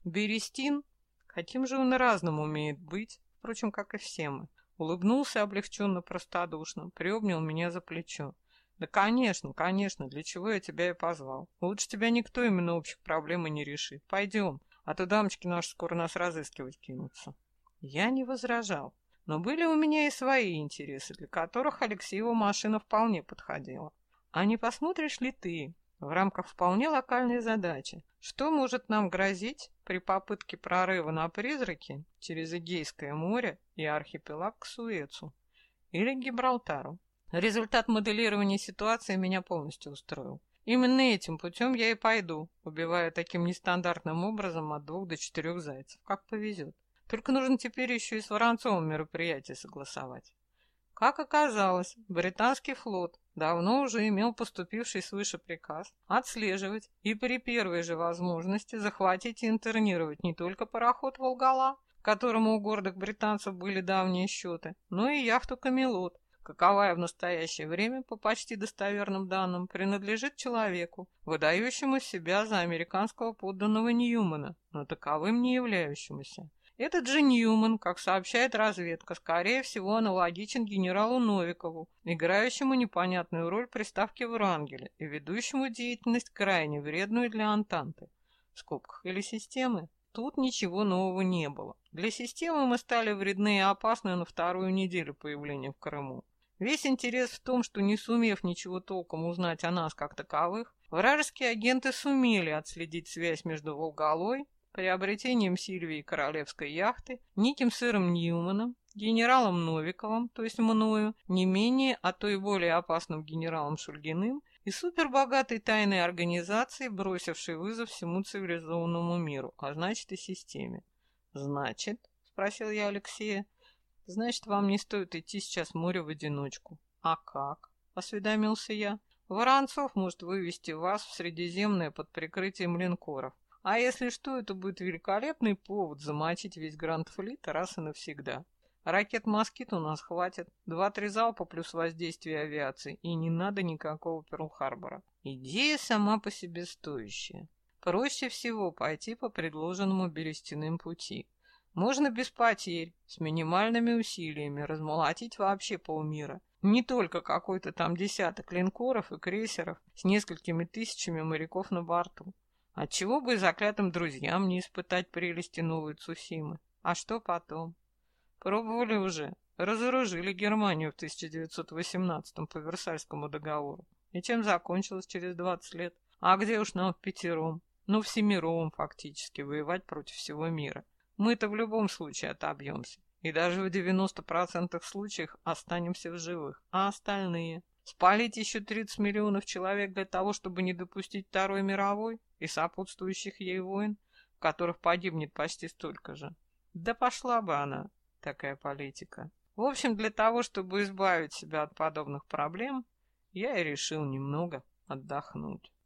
Берестин, каким же он разным умеет быть, впрочем, как и все мы, улыбнулся облегченно простодушно, приобнял меня за плечо. Да, конечно, конечно, для чего я тебя и позвал. Лучше тебя никто именно общих проблем не решит. Пойдем, а то дамочки наши скоро нас разыскивать кинутся. Я не возражал. Но были у меня и свои интересы, для которых Алексеева машина вполне подходила. А не посмотришь ли ты, в рамках вполне локальной задачи, что может нам грозить при попытке прорыва на призраки через Эгейское море и архипелаг к Суэцу или Гибралтару? Результат моделирования ситуации меня полностью устроил. Именно этим путем я и пойду, убивая таким нестандартным образом от двух до четырех зайцев, как повезет. Только нужно теперь еще и с Воронцовым мероприятие согласовать. Как оказалось, британский флот давно уже имел поступивший свыше приказ отслеживать и при первой же возможности захватить и интернировать не только пароход «Волгала», которому у гордых британцев были давние счеты, но и яхту «Камелот», каковая в настоящее время, по почти достоверным данным, принадлежит человеку, выдающему себя за американского подданного Ньюмана, но таковым не являющемуся. Этот же Ньюман, как сообщает разведка, скорее всего аналогичен генералу Новикову, играющему непонятную роль приставки Врангеля и ведущему деятельность крайне вредную для Антанты. В скобках или системы. Тут ничего нового не было. Для системы мы стали вредны и опасны на вторую неделю появления в Крыму. Весь интерес в том, что не сумев ничего толком узнать о нас как таковых, вражеские агенты сумели отследить связь между Волголой приобретением Сильвии королевской яхты, неким сыром Ньюманом, генералом Новиковым, то есть мною, не менее, а то и более опасным генералом Шульгиным и супербогатой тайной организацией, бросившей вызов всему цивилизованному миру, а значит и системе. «Значит?» — спросил я Алексея. «Значит, вам не стоит идти сейчас в море в одиночку». «А как?» — осведомился я. «Воронцов может вывести вас в Средиземное под прикрытием линкоров. А если что, это будет великолепный повод замочить весь Гранд-флит раз и навсегда. Ракет «Москит» у нас хватит. Два-три залпа плюс воздействие авиации. И не надо никакого Перл-Харбора. Идея сама по себе стоящая. Проще всего пойти по предложенному Берестяным пути. Можно без потерь, с минимальными усилиями размолотить вообще полмира. Не только какой-то там десяток линкоров и крейсеров с несколькими тысячами моряков на борту. Отчего бы и заклятым друзьям не испытать прелести новой Цусимы? А что потом? Пробовали уже. Разоружили Германию в 1918 по Версальскому договору. И чем закончилось через 20 лет? А где уж нам в пятером? Ну, всемиром фактически воевать против всего мира. Мы-то в любом случае отобьемся. И даже в 90% случаях останемся в живых. А остальные? Спалить еще 30 миллионов человек для того, чтобы не допустить Второй мировой и сопутствующих ей войн, в которых погибнет почти столько же. Да пошла бы она такая политика. В общем, для того, чтобы избавить себя от подобных проблем, я и решил немного отдохнуть.